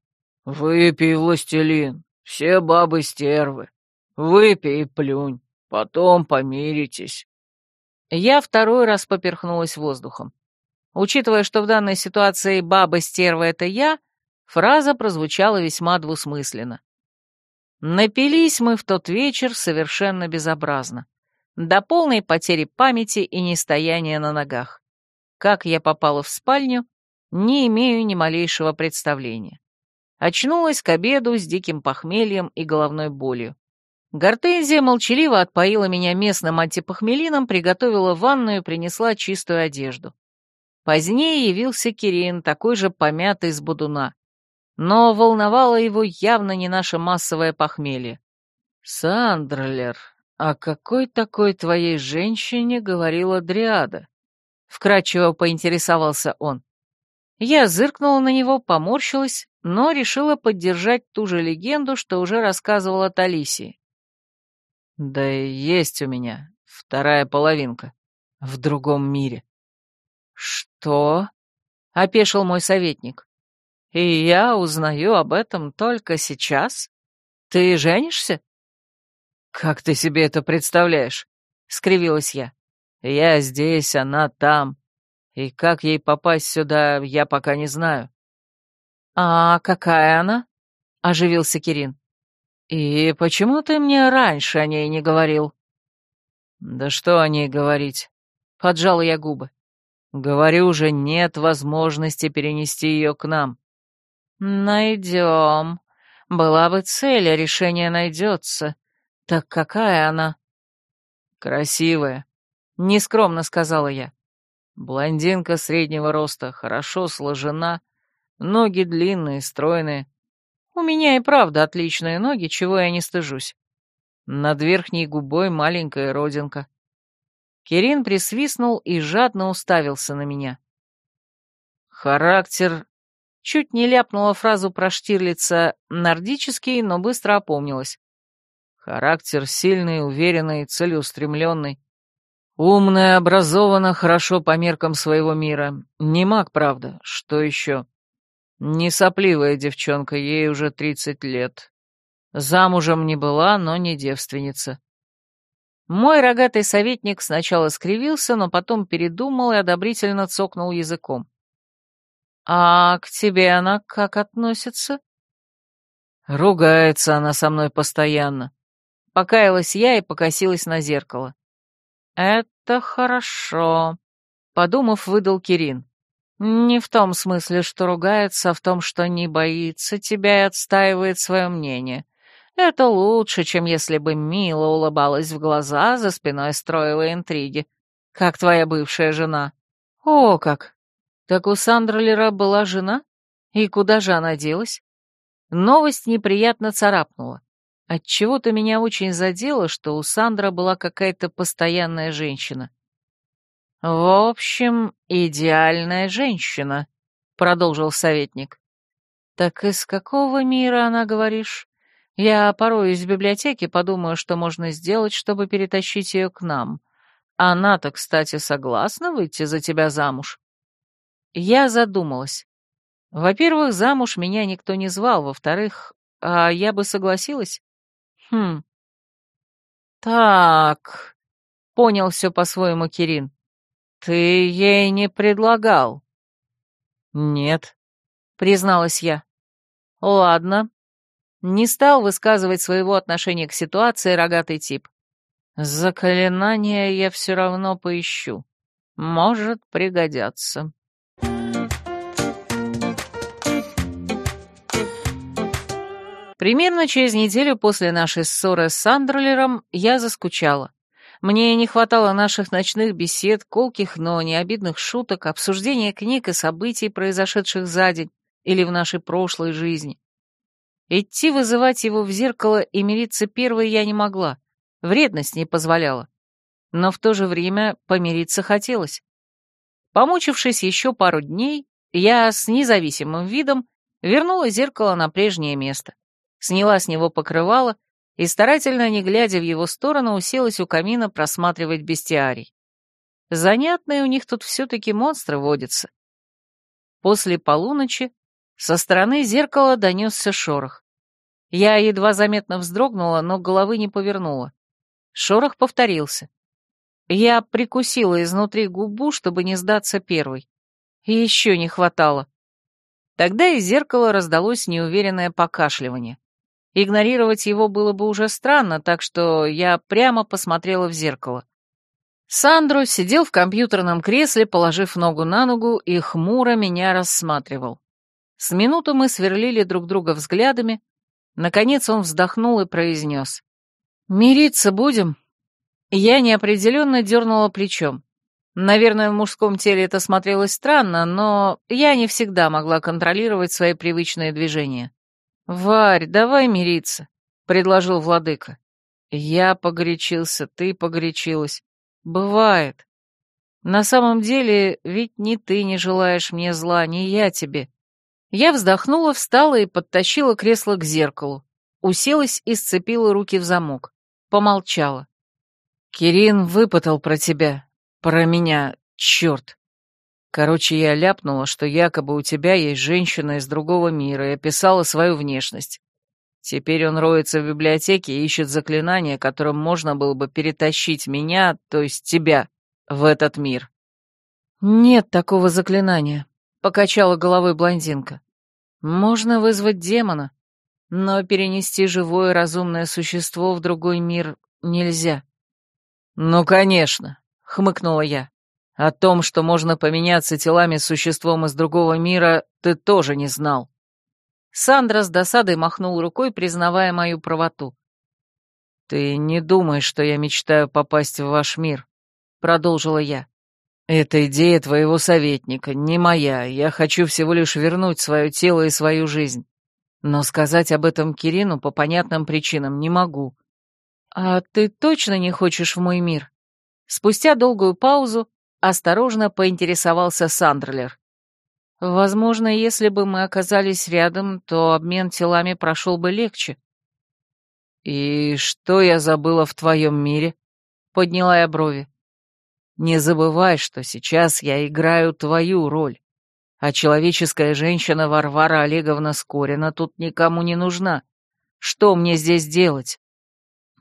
«Выпей, властелин, все бабы стервы. Выпей и плюнь, потом помиритесь». Я второй раз поперхнулась воздухом. Учитывая, что в данной ситуации баба-стерва — это я, фраза прозвучала весьма двусмысленно. Напились мы в тот вечер совершенно безобразно. До полной потери памяти и нестояния на ногах. Как я попала в спальню, не имею ни малейшего представления. Очнулась к обеду с диким похмельем и головной болью. Гортензия молчаливо отпоила меня местным антипохмелином, приготовила ванную и принесла чистую одежду. Позднее явился Кирин, такой же помятый с будуна. Но волновало его явно не наше массовое похмелье. «Сандрлер, о какой такой твоей женщине говорила Дриада?» Вкратчиво поинтересовался он. Я зыркнула на него, поморщилась, но решила поддержать ту же легенду, что уже рассказывала Талисии. Да и есть у меня вторая половинка в другом мире. Что? — опешил мой советник. И я узнаю об этом только сейчас? Ты женишься? Как ты себе это представляешь? — скривилась я. Я здесь, она там. И как ей попасть сюда, я пока не знаю. А какая она? — оживился Кирин. «И почему ты мне раньше о ней не говорил?» «Да что о ней говорить?» — поджал я губы. «Говорю же, нет возможности перенести ее к нам». «Найдем. Была бы цель, а решение найдется. Так какая она?» «Красивая», — нескромно сказала я. «Блондинка среднего роста, хорошо сложена, ноги длинные, стройные, у меня и правда отличные ноги, чего я не стыжусь. Над верхней губой маленькая родинка. Кирин присвистнул и жадно уставился на меня. Характер... Чуть не ляпнула фразу про Штирлица «нордический», но быстро опомнилась. Характер сильный, уверенный, целеустремленный. Умная, образована, хорошо по меркам своего мира. Не маг, правда. Что еще? Не сопливая девчонка, ей уже тридцать лет. Замужем не была, но не девственница. Мой рогатый советник сначала скривился, но потом передумал и одобрительно цокнул языком. «А к тебе она как относится?» «Ругается она со мной постоянно». Покаялась я и покосилась на зеркало. «Это хорошо», — подумав, выдал Кирин. Не в том смысле, что ругается, а в том, что не боится тебя и отстаивает свое мнение. Это лучше, чем если бы мило улыбалась в глаза, за спиной строила интриги. Как твоя бывшая жена. О, как! Так у Сандрлера была жена? И куда же она делась? Новость неприятно царапнула. Отчего-то меня очень задело, что у Сандра была какая-то постоянная женщина. «В общем, идеальная женщина», — продолжил советник. «Так из какого мира она, говоришь? Я порой из библиотеки подумаю, что можно сделать, чтобы перетащить ее к нам. Она-то, кстати, согласна выйти за тебя замуж?» Я задумалась. Во-первых, замуж меня никто не звал, во-вторых, а я бы согласилась? Хм. Так, понял все по-своему Кирин. «Ты ей не предлагал?» «Нет», — призналась я. «Ладно». Не стал высказывать своего отношения к ситуации рогатый тип. «Заклинания я все равно поищу. Может пригодятся». Примерно через неделю после нашей ссоры с Сандерлером я заскучала. Мне не хватало наших ночных бесед, колких, но не обидных шуток, обсуждения книг и событий, произошедших за день или в нашей прошлой жизни. Идти вызывать его в зеркало и мириться первой я не могла, вредность не позволяла. Но в то же время помириться хотелось. Помучившись еще пару дней, я с независимым видом вернула зеркало на прежнее место, сняла с него покрывало и, старательно не глядя в его сторону, уселась у камина просматривать бестиарий. Занятные у них тут все-таки монстры водятся. После полуночи со стороны зеркала донесся шорох. Я едва заметно вздрогнула, но головы не повернула. Шорох повторился. Я прикусила изнутри губу, чтобы не сдаться первой. И еще не хватало. Тогда из зеркала раздалось неуверенное покашливание. Игнорировать его было бы уже странно, так что я прямо посмотрела в зеркало. Сандро сидел в компьютерном кресле, положив ногу на ногу, и хмуро меня рассматривал. С минуту мы сверлили друг друга взглядами. Наконец он вздохнул и произнес. «Мириться будем?» Я неопределенно дернула плечом. Наверное, в мужском теле это смотрелось странно, но я не всегда могла контролировать свои привычные движения. «Варь, давай мириться», — предложил владыка. Я погорячился, ты погорячилась. Бывает. На самом деле, ведь ни ты не желаешь мне зла, ни я тебе. Я вздохнула, встала и подтащила кресло к зеркалу. Уселась и сцепила руки в замок. Помолчала. Кирин выпытал про тебя. Про меня. Черт. Короче, я ляпнула, что якобы у тебя есть женщина из другого мира и описала свою внешность. Теперь он роется в библиотеке и ищет заклинание, которым можно было бы перетащить меня, то есть тебя, в этот мир. «Нет такого заклинания», — покачала головой блондинка. «Можно вызвать демона, но перенести живое разумное существо в другой мир нельзя». «Ну, конечно», — хмыкнула я. «О том, что можно поменяться телами с существом из другого мира, ты тоже не знал». Сандра с досадой махнул рукой, признавая мою правоту. «Ты не думаешь, что я мечтаю попасть в ваш мир?» — продолжила я. «Это идея твоего советника, не моя. Я хочу всего лишь вернуть свое тело и свою жизнь. Но сказать об этом Кирину по понятным причинам не могу. «А ты точно не хочешь в мой мир?» Спустя долгую паузу осторожно поинтересовался Сандерлер. «Возможно, если бы мы оказались рядом, то обмен телами прошел бы легче». «И что я забыла в твоем мире?» — подняла я брови. «Не забывай, что сейчас я играю твою роль, а человеческая женщина Варвара Олеговна Скорина тут никому не нужна. Что мне здесь делать?»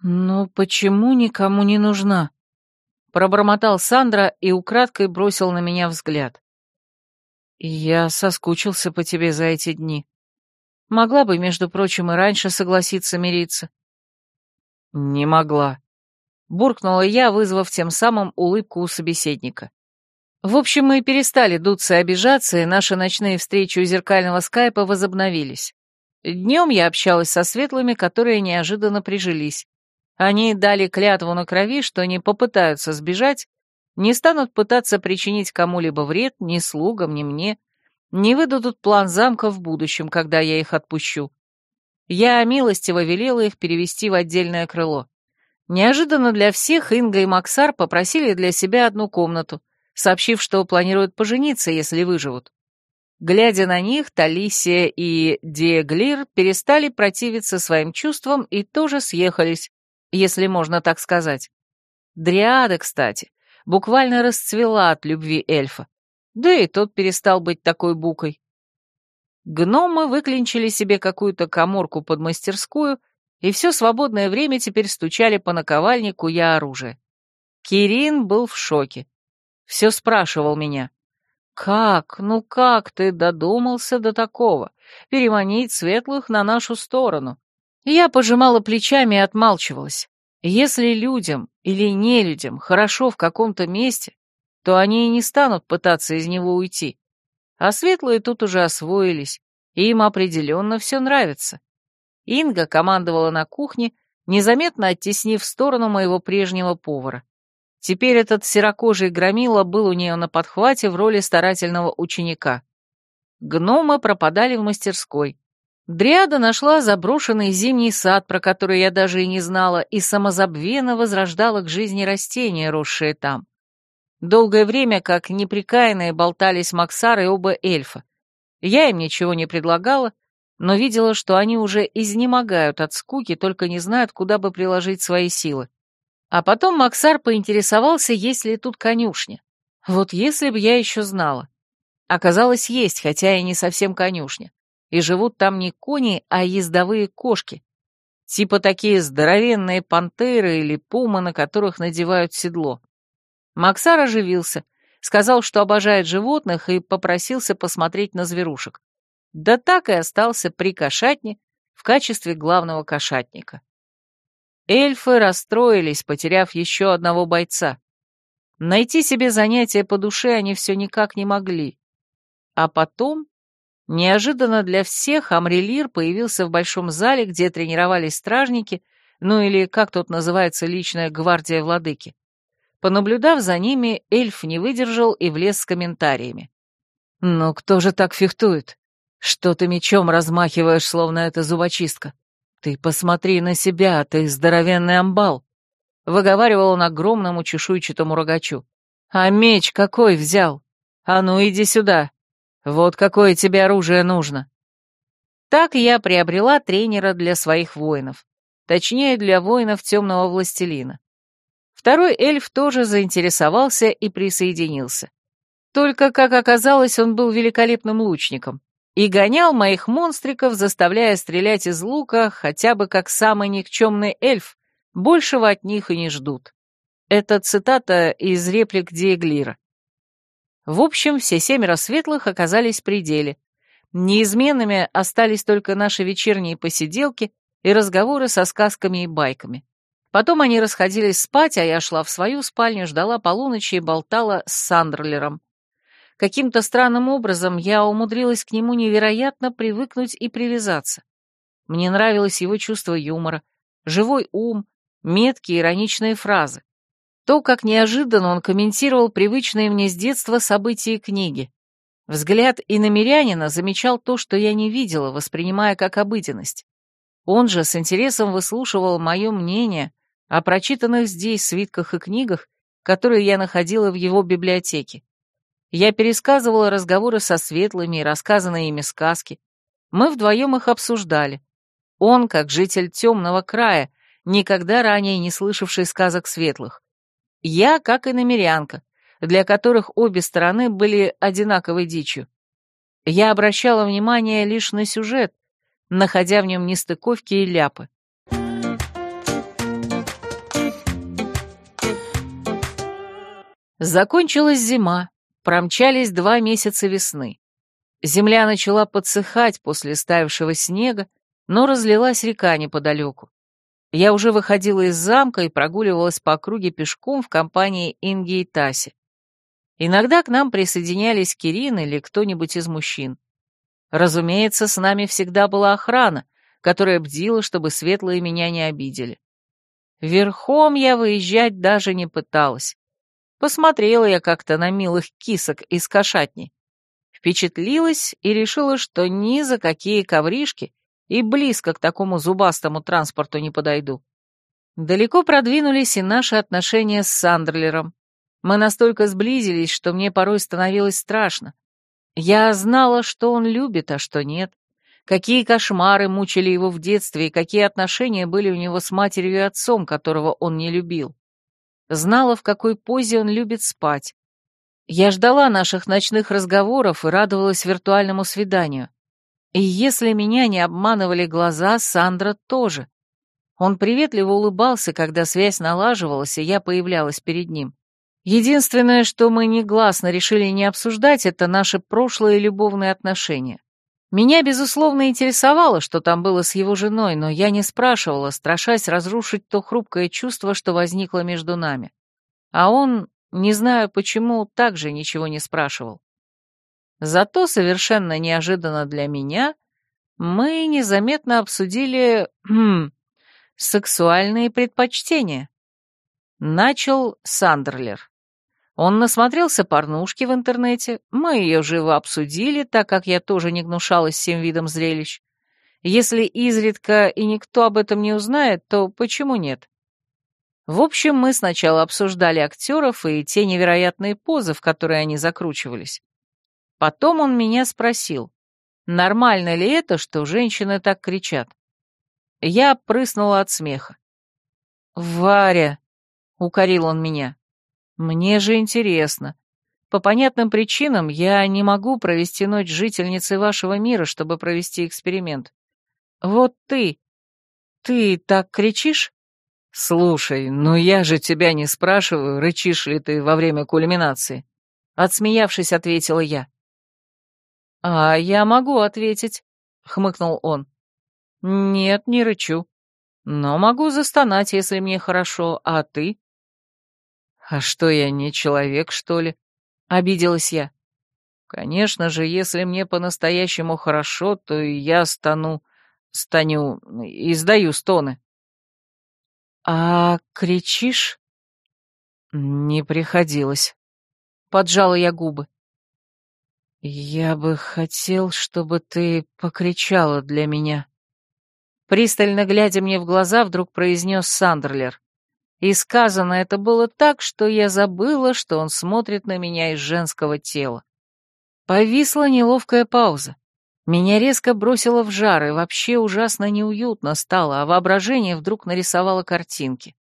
«Ну почему никому не нужна?» Пробормотал Сандра и украдкой бросил на меня взгляд. «Я соскучился по тебе за эти дни. Могла бы, между прочим, и раньше согласиться мириться». «Не могла», — буркнула я, вызвав тем самым улыбку у собеседника. В общем, мы перестали дуться и обижаться, и наши ночные встречи у зеркального скайпа возобновились. Днем я общалась со светлыми, которые неожиданно прижились. Они дали клятву на крови, что не попытаются сбежать, не станут пытаться причинить кому-либо вред, ни слугам, ни мне, не выдадут план замка в будущем, когда я их отпущу. Я милостиво велела их перевести в отдельное крыло. Неожиданно для всех Инга и Максар попросили для себя одну комнату, сообщив, что планируют пожениться, если выживут. Глядя на них, Талисия и Диеглир перестали противиться своим чувствам и тоже съехались, если можно так сказать. Дриада, кстати, буквально расцвела от любви эльфа, да и тот перестал быть такой букой. Гномы выклинчили себе какую-то коморку под мастерскую, и все свободное время теперь стучали по наковальнику я оружие. Кирин был в шоке. Все спрашивал меня. «Как, ну как ты додумался до такого? Переманить светлых на нашу сторону? Я пожимала плечами и отмалчивалась. Если людям или не людям хорошо в каком-то месте, то они и не станут пытаться из него уйти. А светлые тут уже освоились, и им определенно все нравится. Инга командовала на кухне, незаметно оттеснив в сторону моего прежнего повара. Теперь этот серокожий громила был у нее на подхвате в роли старательного ученика. Гномы пропадали в мастерской. Дриада нашла заброшенный зимний сад, про который я даже и не знала, и самозабвенно возрождала к жизни растения, росшие там. Долгое время, как неприкаянные, болтались Максар и оба эльфа. Я им ничего не предлагала, но видела, что они уже изнемогают от скуки, только не знают, куда бы приложить свои силы. А потом Максар поинтересовался, есть ли тут конюшня. Вот если бы я еще знала. Оказалось, есть, хотя и не совсем конюшня и живут там не кони, а ездовые кошки. Типа такие здоровенные пантеры или пумы, на которых надевают седло. Максар оживился, сказал, что обожает животных и попросился посмотреть на зверушек. Да так и остался при кошатне, в качестве главного кошатника. Эльфы расстроились, потеряв еще одного бойца. Найти себе занятие по душе они все никак не могли. А потом, неожиданно для всех, Амрелир появился в большом зале, где тренировались стражники, ну или, как тут называется, личная гвардия владыки. Понаблюдав за ними, эльф не выдержал и влез с комментариями. «Ну кто же так фехтует? Что ты мечом размахиваешь, словно это зубочистка? Ты посмотри на себя, ты здоровенный амбал!» выговаривал он огромному чешуйчатому рогачу. «А меч какой взял? А ну иди сюда! Вот какое тебе оружие нужно!» Так я приобрела тренера для своих воинов. Точнее, для воинов темного властелина. Второй эльф тоже заинтересовался и присоединился. Только, как оказалось, он был великолепным лучником и гонял моих монстриков, заставляя стрелять из лука хотя бы как самый никчемный эльф, Большего от них и не ждут. Это цитата из реплик Диеглира. В общем, все семеро светлых оказались в пределе. Неизменными остались только наши вечерние посиделки и разговоры со сказками и байками. Потом они расходились спать, а я шла в свою спальню, ждала полуночи и болтала с Сандерлером. Каким-то странным образом я умудрилась к нему невероятно привыкнуть и привязаться. Мне нравилось его чувство юмора, живой ум, меткие ироничные фразы. То, как неожиданно он комментировал привычные мне с детства события книги. Взгляд иномерянина замечал то, что я не видела, воспринимая как обыденность. Он же с интересом выслушивал мое мнение о прочитанных здесь свитках и книгах, которые я находила в его библиотеке. Я пересказывала разговоры со светлыми и рассказанные ими сказки. Мы вдвоем их обсуждали. Он, как житель темного края, никогда ранее не слышавший сказок светлых. Я, как и намерянка, для которых обе стороны были одинаковой дичью. Я обращала внимание лишь на сюжет, находя в нем нестыковки и ляпы. Закончилась зима, промчались два месяца весны. Земля начала подсыхать после ставившего снега, но разлилась река неподалеку. Я уже выходила из замка и прогуливалась по округе пешком в компании Инги и Таси. Иногда к нам присоединялись Кирин или кто-нибудь из мужчин. Разумеется, с нами всегда была охрана, которая бдила, чтобы светлые меня не обидели. Верхом я выезжать даже не пыталась. Посмотрела я как-то на милых кисок из кошатни. Впечатлилась и решила, что ни за какие ковришки и близко к такому зубастому транспорту не подойду. Далеко продвинулись и наши отношения с Сандерлером. Мы настолько сблизились, что мне порой становилось страшно. Я знала, что он любит, а что нет. Какие кошмары мучили его в детстве и какие отношения были у него с матерью и отцом, которого он не любил. Знала, в какой позе он любит спать. Я ждала наших ночных разговоров и радовалась виртуальному свиданию. И если меня не обманывали глаза, Сандра тоже. Он приветливо улыбался, когда связь налаживалась, и я появлялась перед ним. Единственное, что мы негласно решили не обсуждать, это наши прошлые любовные отношения. Меня, безусловно, интересовало, что там было с его женой, но я не спрашивала, страшась разрушить то хрупкое чувство, что возникло между нами. А он, не знаю почему, также ничего не спрашивал. Зато совершенно неожиданно для меня мы незаметно обсудили хм, сексуальные предпочтения. Начал Сандерлер. Он насмотрелся порнушки в интернете, мы ее живо обсудили, так как я тоже не гнушалась всем видом зрелищ. Если изредка и никто об этом не узнает, то почему нет? В общем, мы сначала обсуждали актеров и те невероятные позы, в которые они закручивались. Потом он меня спросил, нормально ли это, что женщины так кричат. Я прыснула от смеха. «Варя!» — укорил он меня. «Мне же интересно. По понятным причинам я не могу провести ночь жительницей вашего мира, чтобы провести эксперимент. Вот ты, ты так кричишь?» «Слушай, ну я же тебя не спрашиваю, рычишь ли ты во время кульминации?» Отсмеявшись, ответила я. «А я могу ответить», — хмыкнул он. Нет, не рычу. Но могу застонать, если мне хорошо, а ты? А что, я не человек, что ли? Обиделась я. Конечно же, если мне по-настоящему хорошо, то и я стану, стану, издаю стоны. А кричишь? Не приходилось. Поджала я губы. Я бы хотел, чтобы ты покричала для меня. Пристально глядя мне в глаза, вдруг произнес Сандерлер. И сказано это было так, что я забыла, что он смотрит на меня из женского тела. Повисла неловкая пауза. Меня резко бросило в жар, и вообще ужасно неуютно стало, а воображение вдруг нарисовало картинки.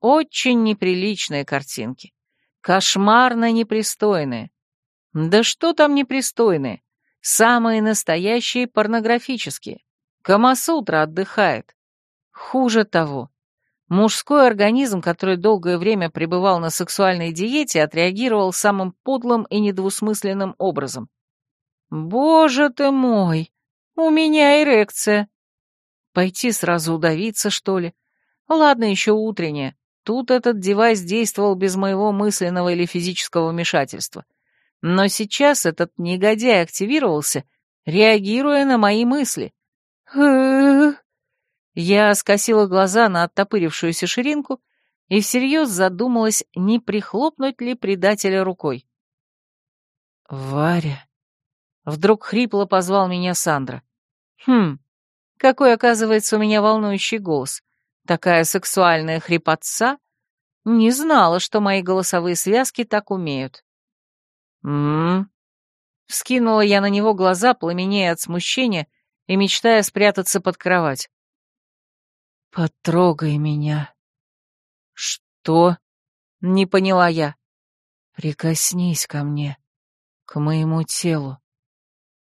Очень неприличные картинки. Кошмарно непристойные. Да что там непристойные? Самые настоящие порнографические. Камасутра отдыхает. Хуже того. Мужской организм, который долгое время пребывал на сексуальной диете, отреагировал самым подлым и недвусмысленным образом. «Боже ты мой! У меня эрекция!» Пойти сразу удавиться, что ли? Ладно, еще утренняя. Тут этот девайс действовал без моего мысленного или физического вмешательства. Но сейчас этот негодяй активировался, реагируя на мои мысли. Я скосила глаза на оттопырившуюся ширинку и всерьез задумалась, не прихлопнуть ли предателя рукой. «Варя!» — вдруг хрипло позвал меня Сандра. «Хм, какой, оказывается, у меня волнующий голос. Такая сексуальная хрипотца. Не знала, что мои голосовые связки так умеют». «М-м-м», вскинула я на него глаза, пламенея от смущения и мечтая спрятаться под кровать. «Потрогай меня». «Что?» — не поняла я. «Прикоснись ко мне, к моему телу».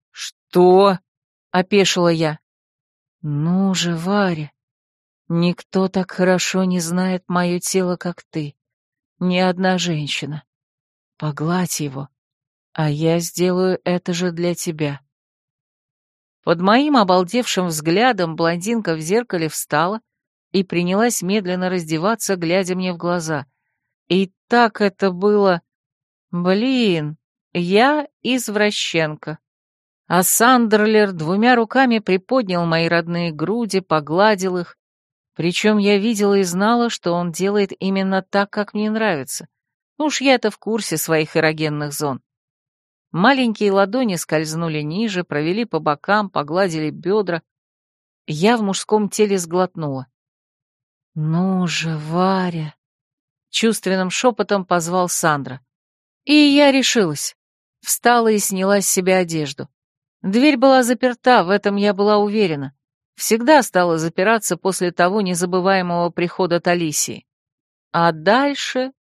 «Что?» — опешила я. «Ну же, Варя, никто так хорошо не знает мое тело, как ты. Ни одна женщина. Погладь его, а я сделаю это же для тебя». Под моим обалдевшим взглядом блондинка в зеркале встала и принялась медленно раздеваться, глядя мне в глаза. И так это было... Блин, я извращенка. А Сандерлер двумя руками приподнял мои родные груди, погладил их. Причем я видела и знала, что он делает именно так, как мне нравится. Уж я-то в курсе своих эрогенных зон. Маленькие ладони скользнули ниже, провели по бокам, погладили бедра. Я в мужском теле сглотнула. «Ну же, Варя!» — чувственным шепотом позвал Сандра. И я решилась. Встала и сняла с себя одежду. Дверь была заперта, в этом я была уверена. Всегда стала запираться после того незабываемого прихода Талисии. А дальше...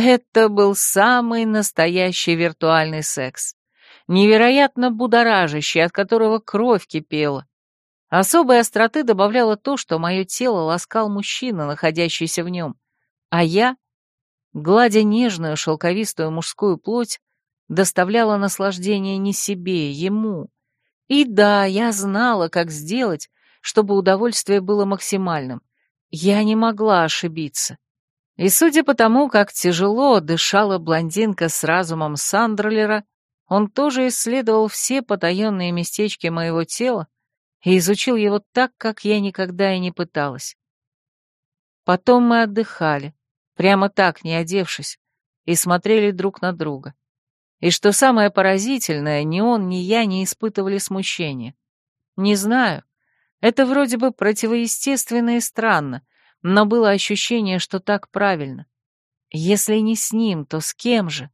Это был самый настоящий виртуальный секс. Невероятно будоражащий, от которого кровь кипела. Особой остроты добавляло то, что мое тело ласкал мужчина, находящийся в нем, а я, гладя нежную шелковистую мужскую плоть, доставляла наслаждение не себе, ему. И да, я знала, как сделать, чтобы удовольствие было максимальным. Я не могла ошибиться. И судя по тому, как тяжело дышала блондинка с разумом Сандерлера, он тоже исследовал все потаенные местечки моего тела, и изучил его так, как я никогда и не пыталась. Потом мы отдыхали, прямо так, не одевшись, и смотрели друг на друга. И что самое поразительное, ни он, ни я не испытывали смущения. Не знаю, это вроде бы противоестественно и странно, но было ощущение, что так правильно. Если не с ним, то с кем же?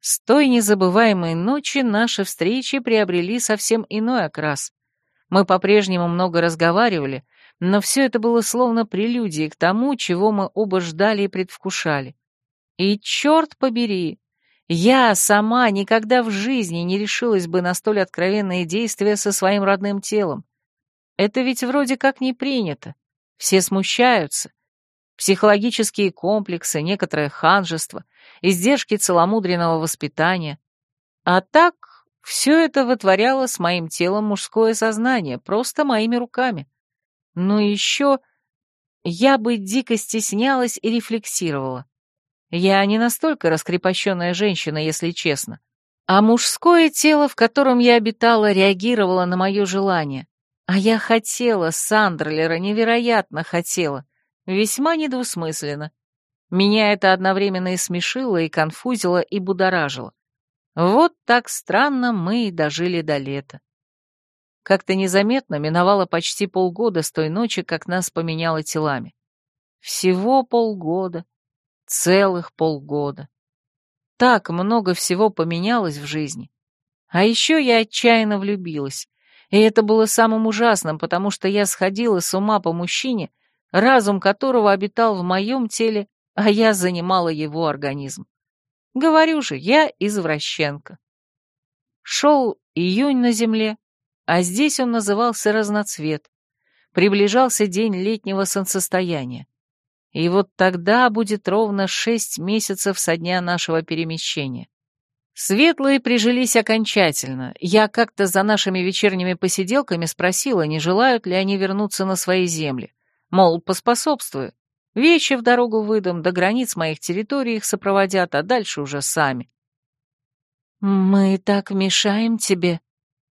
С той незабываемой ночи наши встречи приобрели совсем иной окрас. Мы по-прежнему много разговаривали, но все это было словно прелюдией к тому, чего мы оба ждали и предвкушали. И черт побери, я сама никогда в жизни не решилась бы на столь откровенные действия со своим родным телом. Это ведь вроде как не принято. Все смущаются. Психологические комплексы, некоторое ханжество, издержки целомудренного воспитания. А так Все это вытворяло с моим телом мужское сознание, просто моими руками. Но еще я бы дико стеснялась и рефлексировала. Я не настолько раскрепощенная женщина, если честно. А мужское тело, в котором я обитала, реагировало на мое желание. А я хотела Сандрелера, невероятно хотела. Весьма недвусмысленно. Меня это одновременно и смешило, и конфузило, и будоражило. Вот так странно мы и дожили до лета. Как-то незаметно миновало почти полгода с той ночи, как нас поменяло телами. Всего полгода. Целых полгода. Так много всего поменялось в жизни. А еще я отчаянно влюбилась. И это было самым ужасным, потому что я сходила с ума по мужчине, разум которого обитал в моем теле, а я занимала его организм. Говорю же, я извращенка. Шел июнь на земле, а здесь он назывался разноцвет. Приближался день летнего солнцестояния. И вот тогда будет ровно шесть месяцев со дня нашего перемещения. Светлые прижились окончательно. Я как-то за нашими вечерними посиделками спросила, не желают ли они вернуться на свои земли. Мол, поспособствую. Вещи в дорогу выдам, до границ моих территорий их сопроводят, а дальше уже сами. «Мы так мешаем тебе,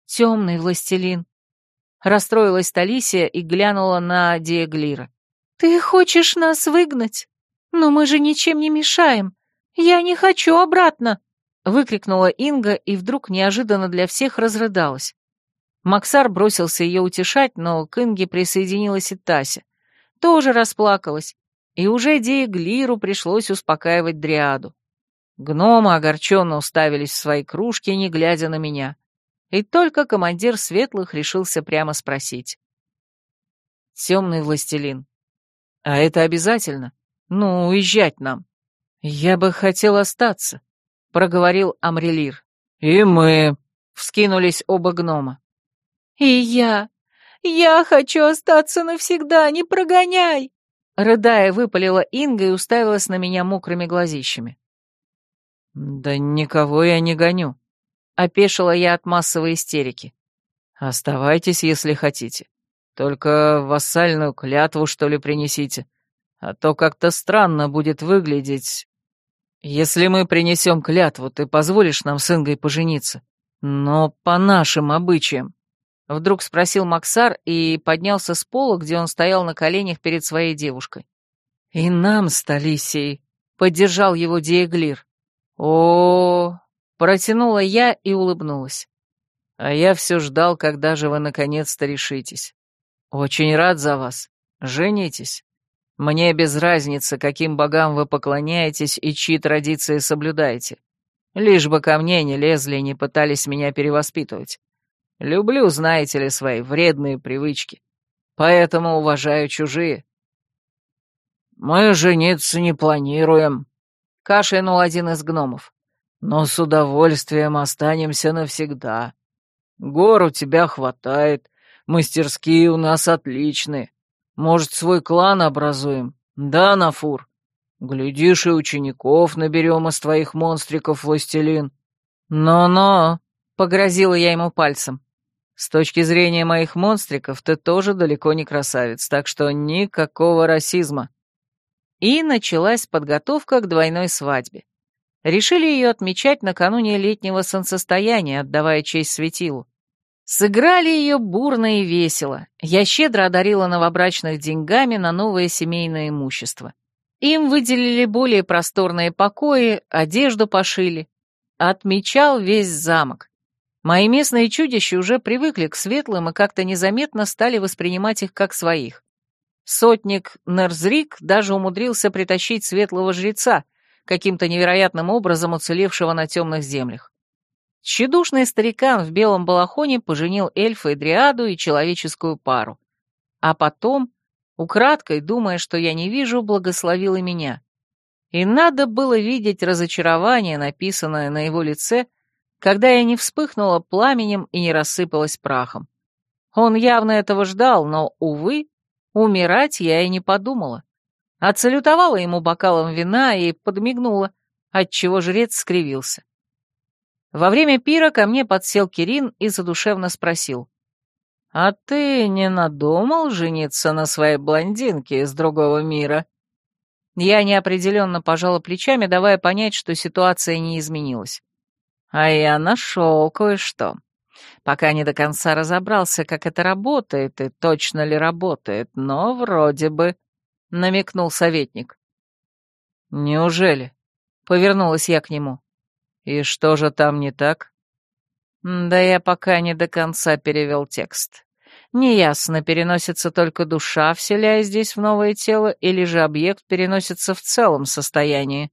темный властелин», — расстроилась Талисия и глянула на Диеглира. «Ты хочешь нас выгнать? Но мы же ничем не мешаем. Я не хочу обратно!» Выкрикнула Инга и вдруг неожиданно для всех разрыдалась. Максар бросился ее утешать, но к Инге присоединилась и Тася. Тоже расплакалась, и уже Диеглиру пришлось успокаивать Дриаду. Гномы огорченно уставились в свои кружки, не глядя на меня. И только командир Светлых решился прямо спросить. «Темный властелин, а это обязательно? Ну, уезжать нам. Я бы хотел остаться, проговорил Амрелир. И мы, вскинулись оба гнома. И я. Я хочу остаться навсегда, не прогоняй. Рыдая, выпалила Инга и уставилась на меня мокрыми глазищами. «Да никого я не гоню», — опешила я от массовой истерики. «Оставайтесь, если хотите. Только вассальную клятву, что ли, принесите. А то как-то странно будет выглядеть. Если мы принесем клятву, ты позволишь нам с Ингой пожениться? Но по нашим обычаям. Вдруг спросил Максар и поднялся с пола, где он стоял на коленях перед своей девушкой. «И нам с Талисией», — поддержал его -о, -о протянула я и улыбнулась. «А я все ждал, когда же вы наконец-то решитесь. «Очень рад за вас. Женитесь. Мне без разницы, каким богам вы поклоняетесь и чьи традиции соблюдаете. Лишь бы ко мне не лезли и не пытались меня перевоспитывать. Люблю, знаете ли, свои вредные привычки. Поэтому уважаю чужие». «Мы жениться не планируем», — кашлянул один из гномов. «Но с удовольствием останемся навсегда. Гор у тебя хватает, Мастерские у нас отличные. Может, свой клан образуем? Да, Нафур? Глядишь, и учеников наберем из твоих монстриков, властелин. Но-но, погрозила я ему пальцем. С точки зрения моих монстриков, ты тоже далеко не красавец, так что никакого расизма. И началась подготовка к двойной свадьбе. Решили ее отмечать накануне летнего солнцестояния, отдавая честь светилу. Сыграли ее бурно и весело. Я щедро одарила новобрачных деньгами на новое семейное имущество. Им выделили более просторные покои, одежду пошили. Отмечал весь замок. Мои местные чудища уже привыкли к светлым и как-то незаметно стали воспринимать их как своих. Сотник Нерзрик даже умудрился притащить светлого жреца, каким-то невероятным образом уцелевшего на темных землях. Тщедушный старикан в белом балахоне поженил эльфа и дриаду и человеческую пару. А потом, украдкой, думая, что я не вижу, благословил и меня. И надо было видеть разочарование, написанное на его лице, когда я не вспыхнула пламенем и не рассыпалась прахом. Он явно этого ждал, но, увы, умирать я и не подумала. Отсалютовала ему бокалом вина и подмигнула, отчего жрец скривился. Во время пира ко мне подсел Кирин и задушевно спросил. «А ты не надумал жениться на своей блондинке из другого мира?» Я неопределенно пожала плечами, давая понять, что ситуация не изменилась. А я нашел кое-что. Пока не до конца разобрался, как это работает и точно ли работает, но вроде бы, — намекнул советник. «Неужели?» — повернулась я к нему. «И что же там не так?» «Да я пока не до конца перевел текст. Неясно, переносится только душа, вселяя здесь в новое тело, или же объект переносится в целом состоянии».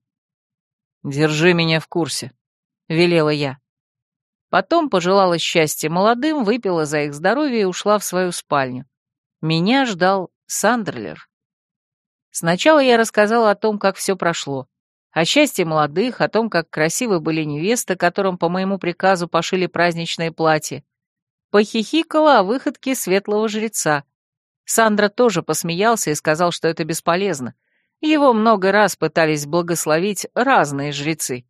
«Держи меня в курсе», — велела я. Потом пожелала счастья молодым, выпила за их здоровье и ушла в свою спальню. Меня ждал Сандерлер. Сначала я рассказала о том, как все прошло. О счастье молодых, о том, как красивы были невесты, которым по моему приказу пошили праздничное платье. Похихикала о выходке светлого жреца. Сандра тоже посмеялся и сказал, что это бесполезно. Его много раз пытались благословить разные жрецы.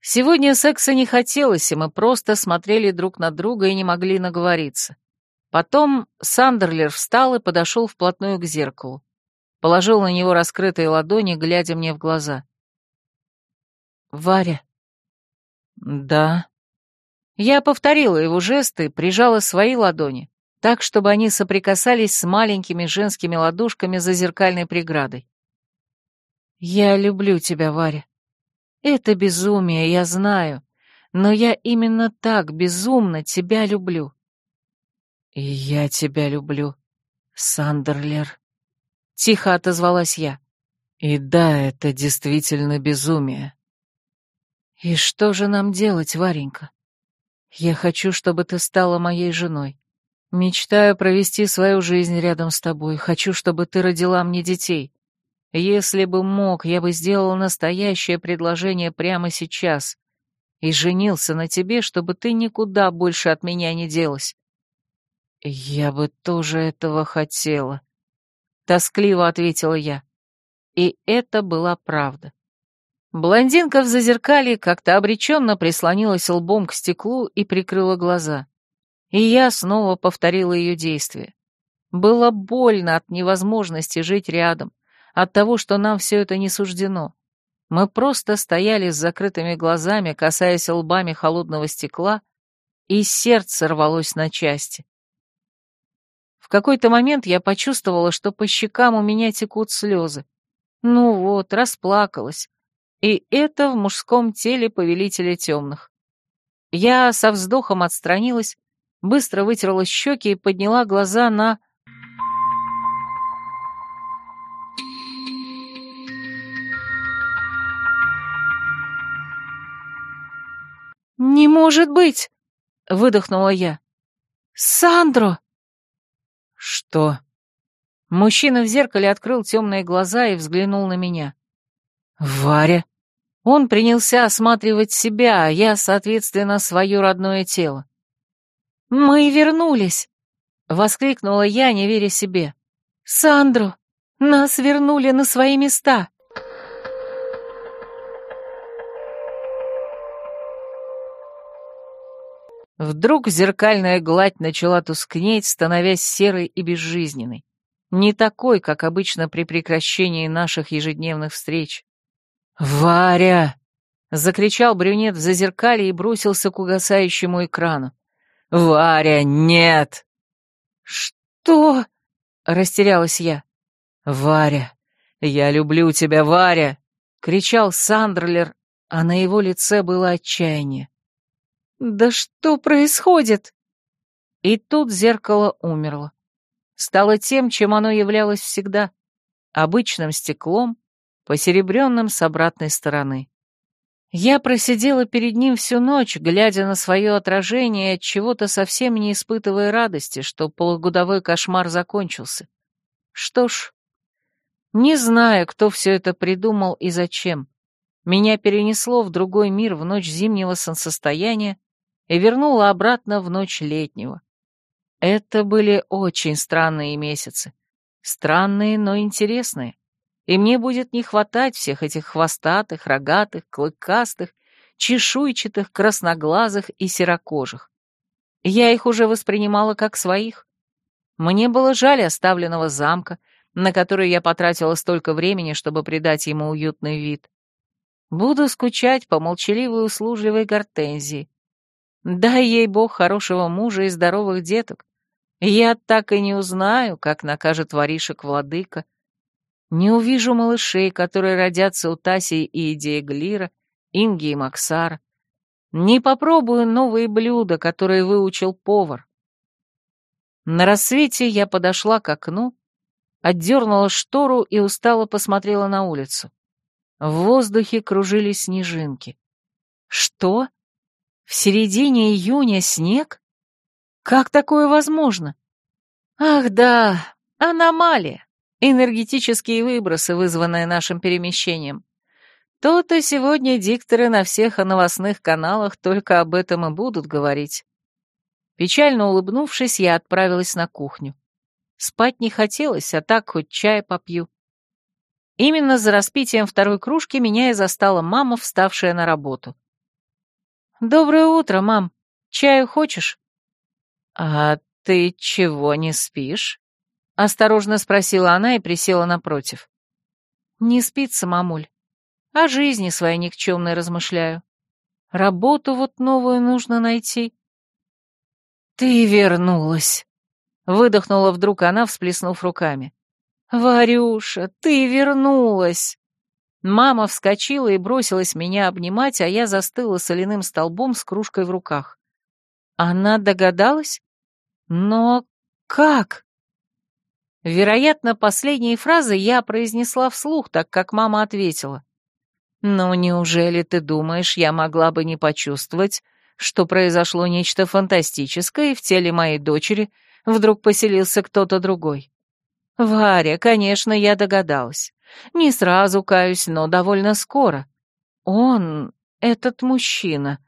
Сегодня секса не хотелось, и мы просто смотрели друг на друга и не могли наговориться. Потом Сандерлер встал и подошел вплотную к зеркалу положил на него раскрытые ладони, глядя мне в глаза. «Варя». «Да». Я повторила его жесты, прижала свои ладони, так, чтобы они соприкасались с маленькими женскими ладошками за зеркальной преградой. «Я люблю тебя, Варя. Это безумие, я знаю, но я именно так безумно тебя люблю». «И я тебя люблю, Сандерлер». Тихо отозвалась я. И да, это действительно безумие. И что же нам делать, Варенька? Я хочу, чтобы ты стала моей женой. Мечтаю провести свою жизнь рядом с тобой. Хочу, чтобы ты родила мне детей. Если бы мог, я бы сделал настоящее предложение прямо сейчас и женился на тебе, чтобы ты никуда больше от меня не делась. Я бы тоже этого хотела. Тоскливо ответила я. И это была правда. Блондинка в зазеркалье как-то обреченно прислонилась лбом к стеклу и прикрыла глаза. И я снова повторила ее действие. Было больно от невозможности жить рядом, от того, что нам все это не суждено. Мы просто стояли с закрытыми глазами, касаясь лбами холодного стекла, и сердце рвалось на части. В какой-то момент я почувствовала, что по щекам у меня текут слезы. Ну вот, расплакалась. И это в мужском теле повелителя темных. Я со вздохом отстранилась, быстро вытерла щеки и подняла глаза на... «Не может быть!» — выдохнула я. «Сандро!» «Что?» Мужчина в зеркале открыл темные глаза и взглянул на меня. «Варя?» Он принялся осматривать себя, а я, соответственно, свое родное тело. «Мы вернулись!» — воскликнула я, не веря себе. «Сандро, нас вернули на свои места!» Вдруг зеркальная гладь начала тускнеть, становясь серой и безжизненной. Не такой, как обычно при прекращении наших ежедневных встреч. «Варя!» — закричал брюнет в зазеркалье и бросился к угасающему экрану. «Варя, нет!» «Что?» — растерялась я. «Варя, я люблю тебя, Варя!» — кричал Сандерлер, а на его лице было отчаяние. «Да что происходит?» И тут зеркало умерло. Стало тем, чем оно являлось всегда — обычным стеклом, посеребренным с обратной стороны. Я просидела перед ним всю ночь, глядя на свое отражение от чего-то совсем не испытывая радости, что полугодовой кошмар закончился. Что ж, не знаю, кто все это придумал и зачем. Меня перенесло в другой мир в ночь зимнего солнцестояния, и вернула обратно в ночь летнего. Это были очень странные месяцы. Странные, но интересные. И мне будет не хватать всех этих хвостатых, рогатых, клыкастых, чешуйчатых, красноглазых и серокожих. Я их уже воспринимала как своих. Мне было жаль оставленного замка, на который я потратила столько времени, чтобы придать ему уютный вид. Буду скучать по молчаливой услужливой гортензии. Дай ей бог хорошего мужа и здоровых деток. Я так и не узнаю, как накажет воришек владыка. Не увижу малышей, которые родятся у Таси и Идеи Глира, Инги и Максара. Не попробую новые блюда, которые выучил повар. На рассвете я подошла к окну отдернула штору и устало посмотрела на улицу. В воздухе кружились снежинки. Что? В середине июня снег? Как такое возможно? Ах да, аномалия. Энергетические выбросы, вызванные нашим перемещением. То-то сегодня дикторы на всех новостных каналах только об этом и будут говорить. Печально улыбнувшись, я отправилась на кухню. Спать не хотелось, а так хоть чая попью. Именно за распитием второй кружки меня и застала мама, вставшая на работу. «Доброе утро, мам. Чаю хочешь?» «А ты чего не спишь?» — осторожно спросила она и присела напротив. «Не спится, мамуль. О жизни своей никчемной размышляю. Работу вот новую нужно найти». «Ты вернулась!» Выдохнула вдруг она, всплеснув руками. «Варюша, ты вернулась!» Мама вскочила и бросилась меня обнимать, а я застыла соляным столбом с кружкой в руках. Она догадалась? Но как? Вероятно, последние фразы я произнесла вслух, так как мама ответила. «Ну, неужели ты думаешь, я могла бы не почувствовать, что произошло нечто фантастическое, и в теле моей дочери вдруг поселился кто-то другой. Варя, конечно, я догадалась. Не сразу, каюсь, но довольно скоро. Он, этот мужчина,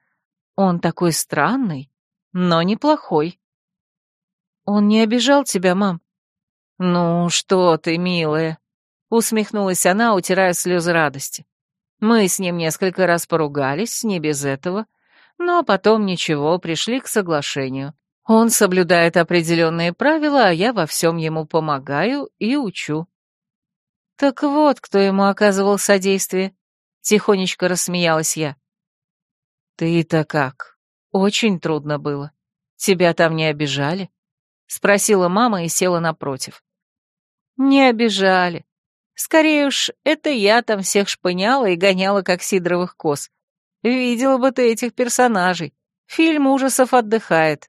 он такой странный, но неплохой. Он не обижал тебя, мам? Ну, что ты, милая, усмехнулась она, утирая слезы радости. Мы с ним несколько раз поругались, не без этого, но потом ничего, пришли к соглашению. Он соблюдает определенные правила, а я во всем ему помогаю и учу. Так вот, кто ему оказывал содействие. Тихонечко рассмеялась я. Ты-то как? Очень трудно было. Тебя там не обижали? Спросила мама и села напротив. Не обижали. Скорее уж, это я там всех шпыняла и гоняла, как сидоровых коз. Видела бы ты этих персонажей. Фильм ужасов отдыхает.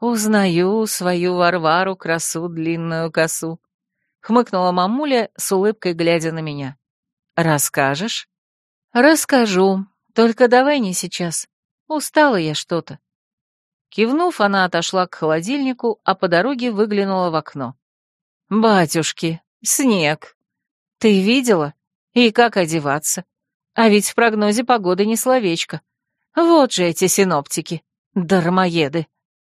«Узнаю свою Варвару, красу длинную косу», — хмыкнула мамуля с улыбкой, глядя на меня. «Расскажешь?» «Расскажу, только давай не сейчас. Устала я что-то». Кивнув, она отошла к холодильнику, а по дороге выглянула в окно. «Батюшки, снег! Ты видела? И как одеваться? А ведь в прогнозе погоды не словечко. Вот же эти синоптики, дармоеды!»